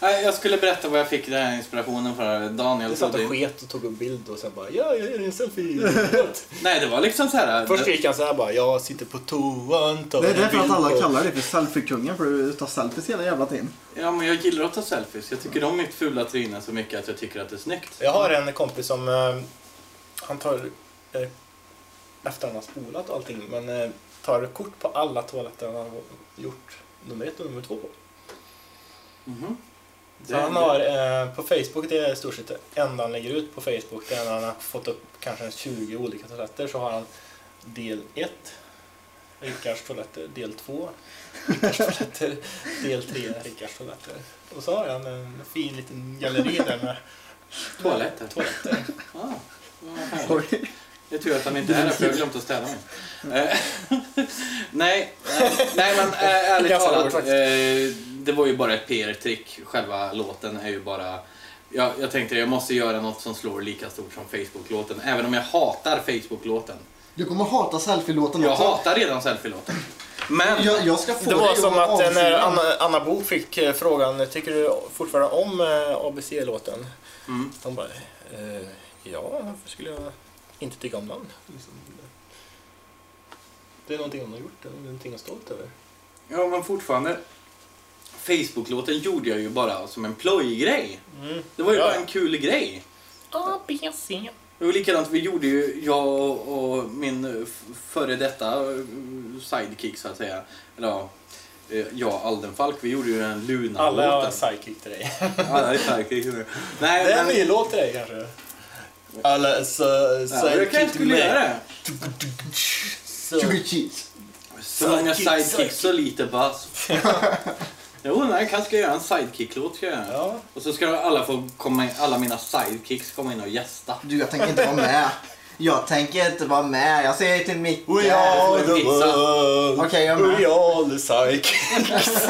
Nej, Jag skulle berätta vad jag fick den här inspirationen för. Daniel
Jag satt och sket och tog en bild och sen bara ja, jag gör en selfie.
Nej, det var liksom så här.
Först gick han så här bara, jag sitter på toan, tar
Det är
en
därför att
bild
alla
på-
kallar det för selfiekungen för du tar selfies hela jävla tiden.
Ja, men jag gillar att ta selfies. Jag tycker om mitt fula tryne så mycket att jag tycker att det är snyggt.
Jag har en kompis som, eh, han tar, eh, efter han har spolat och allting, men eh, tar kort på alla toaletter han har gjort nummer ett och nummer två på.
Mhm.
Så han har eh, på Facebook, det är i stort sett det enda han lägger ut på Facebook, det är när han har fått upp kanske 20 olika toaletter så har han del 1, Rickards toaletter, del 2, Rickards toaletter, del 3, Rickards toaletter. Och så har han en fin liten galleri där med
Toaletter.
toaletter.
Ah. Det är tur att han inte är här för jag har glömt att städa min. Eh, nej, eh, nej men eh, ärligt talat. det var ju bara ett PR-trick. Själva låten är ju bara... Jag, jag tänkte jag måste göra något som slår lika stort som Facebook-låten. Även om jag hatar Facebook-låten.
Du kommer hata selfie-låten
Jag
också.
hatar redan selfie-låten. Men...
Jag, jag ska få
Det var som att när. Anna, Anna Bo fick frågan, tycker du fortfarande om ABC-låten?
Mm.
Hon bara, eh, ja, varför skulle jag inte tycka om den? Liksom. Det är någonting hon har gjort, det är någonting hon är stolt över.
Ja, men fortfarande. Facebook-låten gjorde jag ju bara som en plojgrej.
Mm.
Det var ju
Ja.
bara en kul grej.
ABC.
Det var likadant, vi gjorde ju, jag och, min före detta eh, sidekick så att säga. Eller ja, eh, jag Aldenfalk, vi gjorde ju den Luna-låten.
Alla har sidekick till dig.
Alla är sidekick. Nej,
Det är en
men...
ny låt till dig kanske? Alla så,
Ja, jag kanske skulle göra det.
Så.
Sugar cheese.
Så många
Sidekick,
sidekicks
sidekick.
så lite bass. Jo, nej, jag kanske ska göra en sidekick-låt. Ska jag göra.
Ja.
Och så ska alla, få komma in, alla mina sidekicks komma in och gästa.
Du, jag tänker inte vara med. Jag tänker inte vara med. Jag säger till Micke.
We are the
Pizza.
world.
Okej, jag är med.
We are the sidekicks.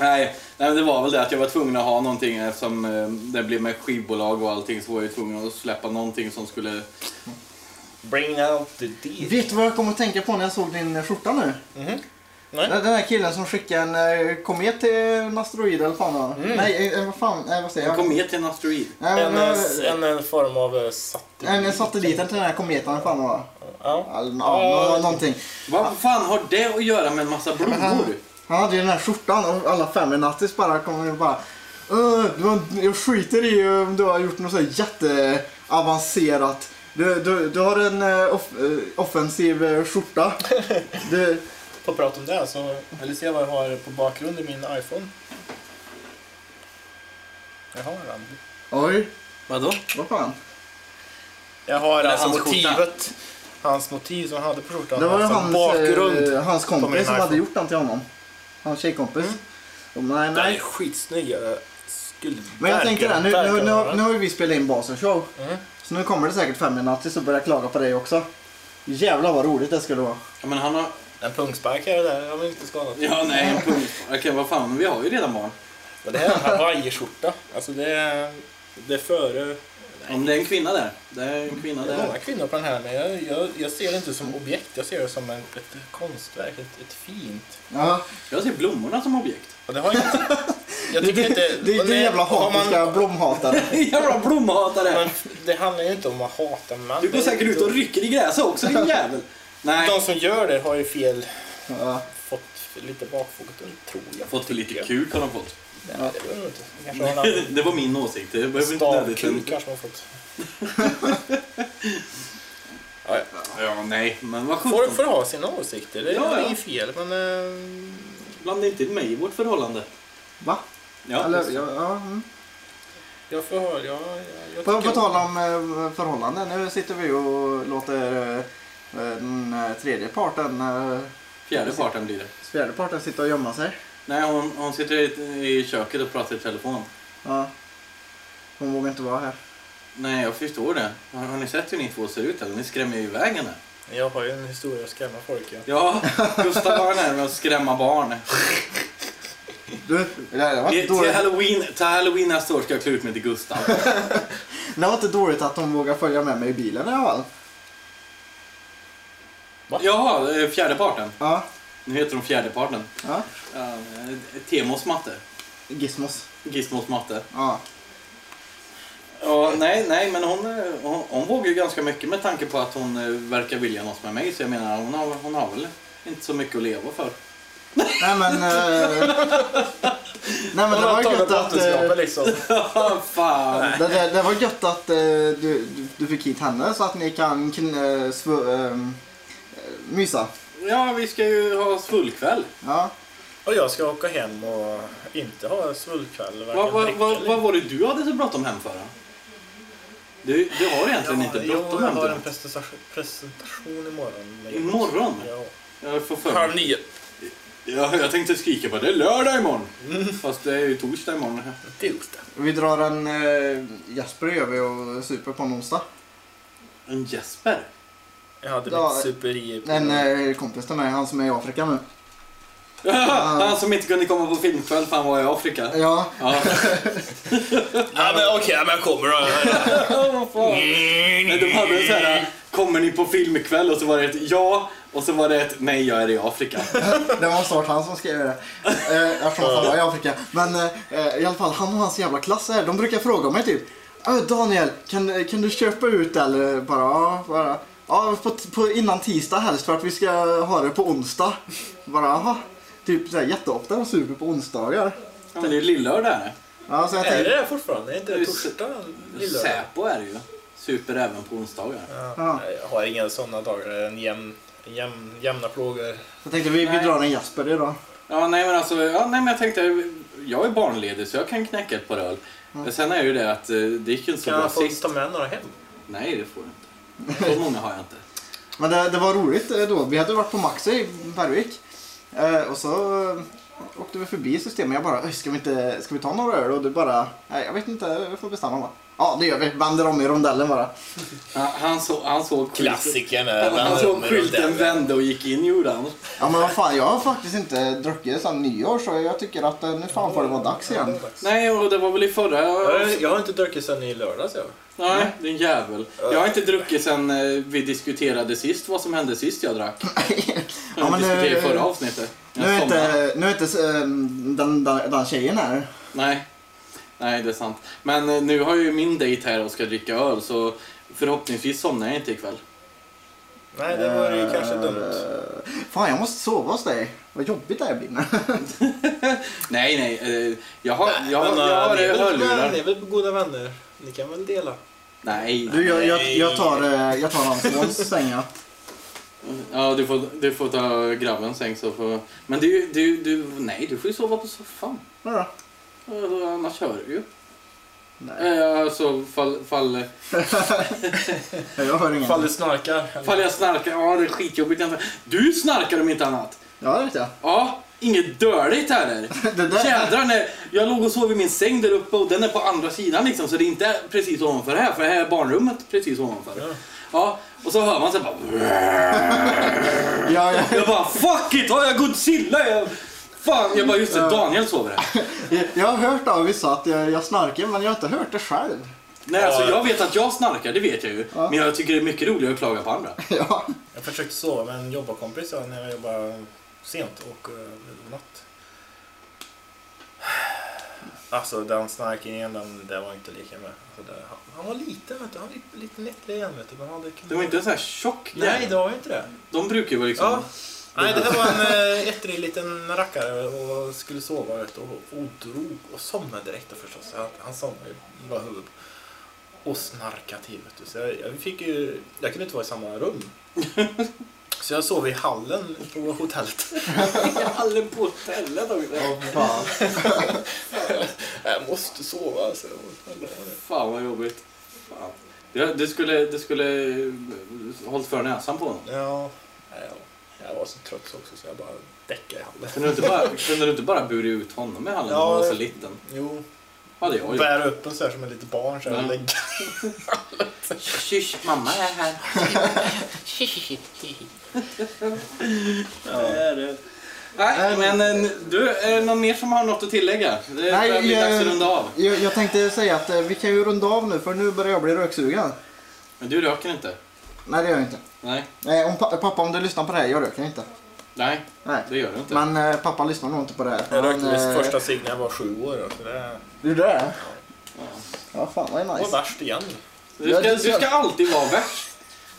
Nej, nej, men det var väl det att jag var tvungen att ha någonting eftersom eh, det blev med skivbolag och allting så var jag tvungen att släppa någonting som skulle...
Bring out the deep.
Vet du vad jag kommer att tänka på när jag såg din skjorta nu?
Mhm. Nej.
Den här killen som skickade en eh, komet till en asteroid eller fan vad-
Mm.
Nej, eh, vad fan, nej, vad säger
Jag
jag?
kom med till en asteroid.
En, en, en form av satellit.
en, en satelliten till den här kometen, vad fan var
Ja.
Eller, ja, nå- någonting.
Vad fan har det att göra med en massa blommor?
Han hade ju den här skjortan och alla fem nattis bara kommer och bara "Åh, du har, Jag skiter i om du har gjort något så här jätteavancerat. Du, du, du har en eh, off, eh, offensiv eh, skjorta. Du,
På prat om det så vill du se vad jag har på bakgrund i min iPhone? Jag har den.
oj,
Vadå?
vad fan.
Jag har
Eller
alltså
hans skjorta.
motivet. Hans motiv som han hade på skjortan.
Det var ju
alltså
hans,
bakgrund.
eh, hans
på min
kompis som hade gjort den till honom. Hans tjejkompis.
Mm.
Och nej,
är
nej.
skitsnygg. Jag skulle
Men jag tänker det, nu, nu, nu,
ha
har- nu har ju vi spelat in Basen Show.
Mm.
Så nu kommer det säkert fem nattis och börjar klaga på dig också. Jävlar vad roligt det skulle vara.
Ja, men han har...
En pungspark här och där, jag vill inte skadat.
Ja, nej, en punkt. Okej, vad fan, vi har ju redan barn.
Men det här är en hawaiiskjorta. Alltså det är, det är före...
Om det är en kvinna där. Det är en kvinna
Det är
där.
många kvinnor på den här, men jag, jag, jag ser det inte som objekt. Jag ser det som en, ett konstverk, ett, ett fint.
Ja,
Jag ser blommorna som objekt.
Och det har inget... Jag
det,
tycker
det,
inte...
det,
och
det är jävla
har man-
hatiska blomhatare.
Jävla blomhatare!
Men det handlar ju inte om att hata män.
Du går
Det
säkert ut och rycker i gräset också din jävel. Nej.
De som gör det har ju fel,
Ja.
fått lite bakfoten, tror jag.
Fått för lite kuk har de fått.
Nej, det behöver de inte. Kanske har en
Det var min åsikt. Det behöver inte
stavkuk
nödvändigtvis...
kanske har fått. ja, ja.
Ja, nej, men vad
Får,
sjutton.
får ha sina åsikter, det är
Ja, ja.
inget fel. Men eh,
Blanda inte in mig i vårt förhållande.
Va?
Ja,
Eller, ja, ja, mm.
jag får höra. Jag, jag, jag
På, på
tycker-
tal om eh, förhållanden, nu sitter vi och låter eh, den eh, tredje parten, eh,
Fjärde parten blir det.
fjärde parten sitta och gömma sig.
Nej, hon, hon sitter i, i köket och pratar i telefon.
Ja. Hon vågar inte vara här.
Nej, jag förstår det. Har, har ni sett hur ni två ser ut? Eller? Ni skrämmer ju iväg henne.
Jag har ju en historia att skrämma folk. Ja.
Ja, Gustav var här med att skrämma barn.
Du, det var inte
Till
dåligt,
halloween, till halloween nästa år ska jag klä ut mig till Gustav.
det var inte dåligt att hon vågar följa med mig i bilen i alla fall.
Jaha, eh, fjärde parten.
Ja,
Nu heter de fjärde parten.
ja.
Uh, Temos matte.
Gizmos.
Gizmos matte.
Ja.
Ja, nej, nej, men hon, hon, hon vågar ju ganska mycket med tanke på att hon eh, verkar vilja något med mig. Så jag menar, hon har, hon har väl inte så mycket att leva för.
Nej men... Eh, nej men det var gött att... Eh,
liksom.
Fan!
det, det, det var gött att eh, du, du, fick hit henne så att ni kan kn- eh, mysa.
Ja, vi ska ju ha svullkväll.
Ja.
Och jag ska åka hem och inte ha svullkväll.
Vad vad-
eller-
vad var det du hade så bråttom hem för? då? Du, du har egentligen inte
Jo,
bråttom
jag
hem
har
till
en presentation, presentation imorgon.
Imorgon?
Ja.
Jag får för
Halv nio.
Ja, jag tänkte skrika på det är lördag imorgon. Fast det är ju torsdag imorgon.
Torsdag.
Vi drar en eh, Jasper vi och super på en onsdag.
En Jesper?
Jag hade
Ja,
mitt superi...
En eh, kompis till mig, han som är i Afrika nu.
Han som inte kunde komma på filmkväll för han var i Afrika.
Ja,
Ja.
Ja men okej, men jag kommer då.
De hade så här, kommer ni på filmkväll? Och så var det ett ja. Och så var det ett nej, jag är i Afrika.
det var snart han som skrev det. Eh, eftersom han var i Afrika. Men eh, i alla fall, han och hans jävla klass här, de brukar fråga mig typ "Äh, Daniel, kan, kan du köpa ut eller bara, bara Ja, på, på, innan tisdag helst för att vi ska ha det på onsdag. Bara, jaha. Typ såhär jätteofta de super på onsdagar.
Ja, men det är lillördag är det.
Ja, så jag
Är det
tänkte,
det fortfarande? Är inte det torsdag? Lillördag?
Säpo är det ju. Super även på onsdagar.
Ja.
Ja.
Nej, Jag har inga sådana dagar. En jämn, jämn, jämna plågor.
jag tänkte vi, vi
Nej.
drar en Jasper idag.
Ja, nej men alltså, ja, nej men jag tänkte, jag är barnledig så jag kan knäcka ett par öl. Men sen är ju det att eh, det gick ju inte så
Kan
bra
jag få
sist.
ta med några hem?
Nej, det får du inte. Så många har jag inte.
Men det, det var roligt eh, då. Vi hade varit på Maxi i Bergvik. Eh, och så eh, åkte vi förbi systemet. Jag bara, ska vi, inte, ska vi ta några öl? Och du bara, nej jag vet inte, vi får bestämma bara. Ja det gör vi, vänder om i rondellen bara.
Han, så, han såg
Klassikern är...
Han, han såg skylten vände och gick in gjorde han.
Ja men vad fan, jag har faktiskt inte druckit sedan nyår så jag tycker att eh, nu fan får det vara dags igen.
Nej, och det var väl i förra...
Jag, jag har inte druckit sen i lördags jag.
Nej, din jävel. Jag har inte druckit sen eh, vi diskuterade sist vad som hände sist jag drack.
Ja, men nu-
diskuterade i förra avsnittet.
Nu är inte, nu är inte eh, den, den, den tjejen här.
Nej. Nej, det är sant. Men eh, nu har jag ju min dejt här och ska dricka öl så förhoppningsvis somnar jag inte ikväll.
Nej, det var ju kanske dumt.
Eh, Fan jag måste sova hos dig. Vad jobbigt det här blir.
Nej, nej. eh, Jag har, jag,
Men,
jag har
ni,
hörlurar.
ni är väl goda vänner? Ni kan väl dela?
Nej.
Du, jag, jag, jag tar, jag tar hans sons säng ja.
Ja, du får, du får ta grabbens säng så får... Men du, du, du, nej, du får ju sova på soffan.
Vadå?
Eh, Annars hör du ju.
Nej,
Eh, Alltså, fall, fall,
jag hör inget.
Fall du snarkar?
fall jag snarkar, ja det är skitjobbigt. Du snarkar om inte annat.
Ja det vet jag.
Ja, inget dåligt heller.
Det där,
Jädrar, när jag låg och sov i min säng där uppe och den är på andra sidan liksom så det är inte precis ovanför här för här är barnrummet precis ovanför.
Ja.
Ja, och så hör man så här bara...
ja, ja,
Jag bara fuck it, har jag Godzilla? Jag, fan, jag bara just det. Daniel sover här.
jag, jag har hört av vissa att jag, jag snarkar men jag har inte hört det själv.
Nej, alltså
Ja.
jag vet att jag snarkar, det vet jag ju.
Ja.
Men jag tycker det är mycket roligare att klaga på andra.
Ja.
Jag försökte sova med en jobbarkompis ja, när jag jobbade sent och uh, natt. Alltså den snarkningen, den, den var inte lika med. Alltså, det, han, han var liten, vet du. Han var lite, lite nättlig igen, vet du. Men han hade
Det var inte en sån här tjock
Nej, det var inte det.
De brukar ju vara liksom...
Ja. Nej, det här var en ettrig liten rackare och skulle sova vet och, och drog och somnade direkt förstås. Han, han somnade ju, la huvudet och snarkade till. Vet du. Så jag, jag, fick ju, jag kunde inte vara i samma rum. Så jag sov i hallen på hotellet.
Hallen på hotellet också.
Åh, fan.
Jag måste sova alltså.
Fan vad jobbigt. Fan. Du, du skulle, du skulle eh, hållit för näsan på honom.
Ja, jag, jag var så trött också så jag bara däckade i hallen.
Kunde du inte bara, kunde du inte bara burit ut honom i hallen
Ja,
när han var så
det-
liten?
Jo,
Hade jag gjort.
bära upp en så här som ett litet barn så här,
Ja.
och lägga.
Kysch, mamma är här. Nej, men eh, du, är det någon mer som har något att tillägga? Det
Nej,
börjar bli
jag-
dags att runda av.
Jag, jag tänkte säga att eh, vi kan ju runda av nu för nu börjar jag bli röksugen.
Men du röker inte?
Nej det gör jag inte.
Nej,
Nej, om, pa- pappa om du lyssnar på det här, jag röker inte.
nej,
Nej.
det gör du inte.
Men eh, pappa lyssnar nog inte på det här.
Jag rökte
Han,
visst
eh,
första cigg när jag var sju år. Så det
Du det?
Ja.
Ja fan vad nice.
värst igen.
Du ska, du ska alltid vara värst.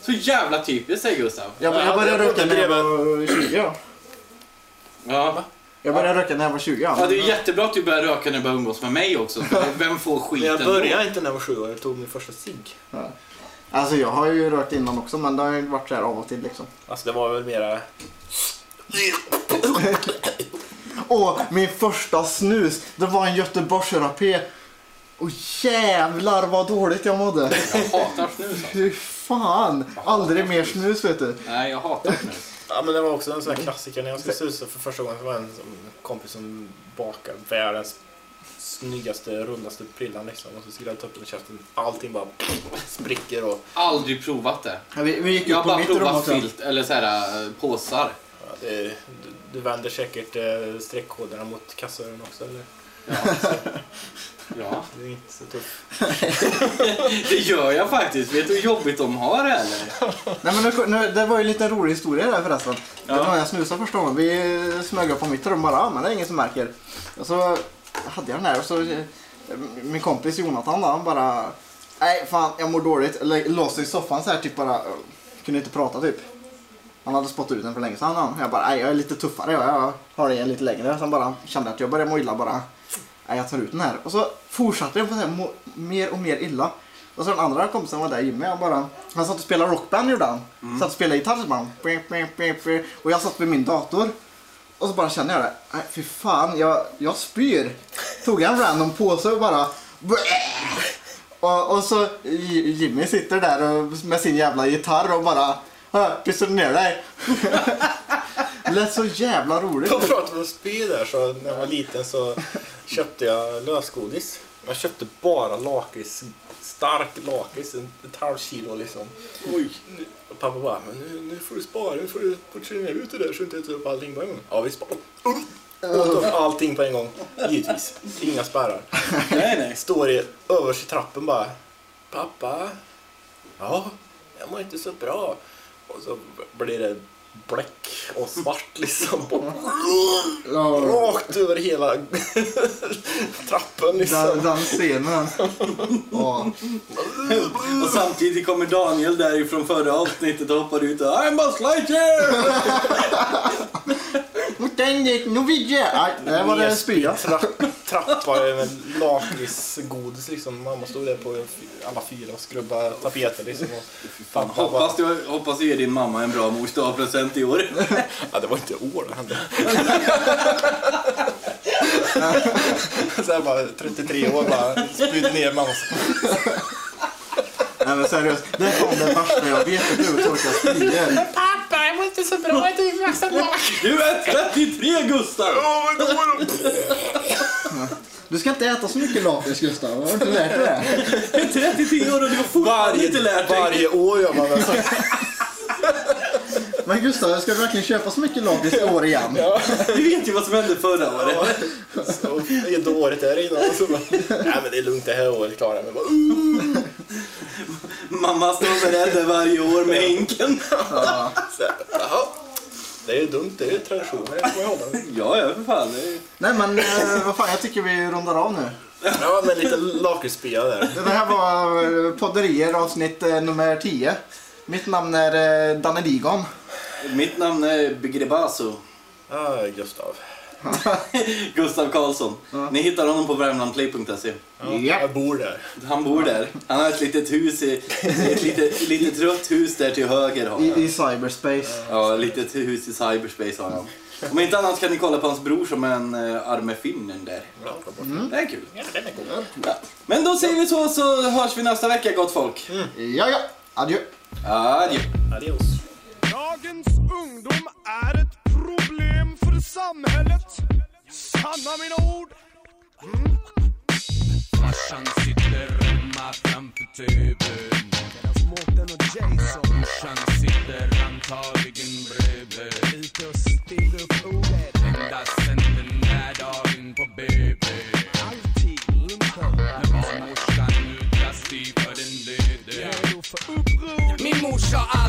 Så jävla typiskt säger Gustav.
Jag, jag
Ja,
började röka när jag var 20 ja.
Ja.
Jag började röka när jag var 20
ja, det är jättebra att du börjar röka när du börjar umgås med mig också. Vem får
Men
skiten
jag
då?
började inte när jag var sju år. Jag tog min första cigg.
Ja. Alltså jag har ju rökt innan också men det har ju varit så här av och till liksom.
Alltså det var väl mera...
Åh, min första snus. Det var en Göteborgs-rapé. Och jävlar vad dåligt jag mådde.
Jag hatar snus. alltså.
Fy fan. Aldrig mer snus vet du.
Nej, jag hatar snus.
Ja, men det var också en sån här klassiker när jag skulle susa för första gången. Det var en som- kompis som bakade världens snyggaste, rundaste prillan liksom. Och så skulle jag ta upp den i käften. Allting bara spricker och...
Aldrig provat det.
Ja, vi, vi gick
Jag har bara provat filt, eller så här äh, påsar.
Ja, det, du, du vänder säkert eh, streckkoderna mot kassören också eller?
Ja,
Det är inte så tufft.
det gör jag faktiskt. Vet du hur jobbigt de har det eller?
Nej, men nu, nu, det var ju en liten rolig historia där förresten.
Ja.
Vet du vad jag snusade första gången? Vi smög upp på mitt rum bara, ja, men det är ingen som märker. Och så hade jag den här och så eh, min kompis Jonathan då, han bara Nej fan jag mår dåligt. Låste sig i soffan så här typ bara. eh, Kunde inte prata typ. Han hade spottat ut den för länge sedan. Han. Jag bara, nej jag är lite tuffare. Jag, jag har den lite längre. Sen bara kände att jag började må illa bara. Nej jag tar ut den här. Och så fortsatte jag på här, må mer och mer illa. Och så den andra kompisen var där Jimmy. Jag bara, han satt och spelade rockband gjorde han. Satt och spelade gitarr. Och jag satt vid min dator. Och så bara kände jag det. Nej fy fan jag, jag spyr. Tog en random påse och bara. Och, och så Jimmy sitter där och, med sin jävla gitarr och bara "Hö, Pissar du ner dig? Det lät så jävla roligt.
På pratar om spy där så när jag var liten så köpte jag lösgodis. Jag köpte bara lakrits, stark lakrits, en- ett halvt kilo liksom. Oj. Och pappa bara, men nu, nu får du spara, nu får du portionera ut det där så du inte äter upp allting på en gång. Ja, vi sparar. Åt upp allting på en gång, givetvis. Inga spärrar.
Nej, nej.
Står i, överst i trappen bara, pappa, ja, jag mår inte så bra. Och så blir det bläck och svart liksom.
Ja,
Rakt över hela trappen liksom.
den, den scenen. Ja.
Och samtidigt kommer Daniel därifrån förra avsnittet och hoppar ut och I'm a slider!
Mot den gick Norwegian. Nej, det var det spya.
Tra trappa med lakritsgodis liksom. Mamma stod där på alla fyra och skrubbade tapeter liksom. Och
Fan, hoppas, du, hoppas du ger din mamma en bra mors present i år.
ja, det var inte år det hände. Så här bara 33 år bara spydde ner mammas.
Nej men seriöst, det är fan det värsta jag vet överhuvudtaget. Spyor.
Pappa, jag mår inte så bra. Jag tycker massa lak.
Du är 33 Gustav!
Åh, vad går det?
Du ska inte äta så mycket lakrits Gustav. Har du inte lärt dig det?
Du är 33 år och du har fortfarande inte lärt dig.
varje år gör man väl så.
Men Gustav, ska du verkligen köpa så mycket lakrits i år igen?
Du vet ju vad som hände förra året.
Så inte året är innan. Så bara, Nej men det är lugnt det här året klarar jag mig. Bara, uh.
Mamma står beredd varje år med hinken.
Ja.
Jaha. Det är ju dumt, det är ju traditioner. Det.
Ja, ja för fan. Det är-
Nej men eh, vad fan, jag tycker vi rundar av nu.
Ja, men lite lakritsspya där.
Det här var eh, Podderier avsnitt eh, nummer 10. Mitt namn är Danne Digon.
Mitt namn är Begrebaso.
Ah, Gustav.
Gustav Karlsson. Ni hittar honom på värmlandplay.se.
Ja,
Ja.
Jag bor där.
Han bor där. Han har ett litet hus, i, ett litet, litet rött hus där till höger har
I. I cyberspace.
Ja, ett litet hus i cyberspace har han. Om inte annat kan ni kolla på hans bror som är en uh, arme finnen där.
Bra.
Det är kul.
Ja, den är cool.
Ja. Men då säger vi så, så hörs vi nästa vecka gott folk.
Ja, ja. Adjö.
Adjö.
Adios.
Dagens ungdom är ett problem för samhället. Sanna mina ord.
Farsan sitter hemma framför tvn
Mårten och Jason
Brorsan sitter antagligen bredvid
ute och sprider upp ordet.
Ända sen den här dagen på BB
Alltid inför.
När barnmorskan nu dras dit för den döde
Redo för uppror.
Min mor sa alltid, det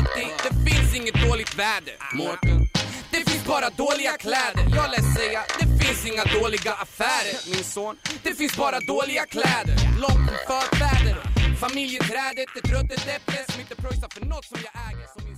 finns inget dåligt väder.
Mårten
Det finns bara dåliga kläder. Jag lär säga, det finns inga dåliga affärer. Min son, det finns bara dåliga kläder. Långt från förfäder. Familjeträdet, ett ruttet äpple som inte pröjsar för något som jag äger. Som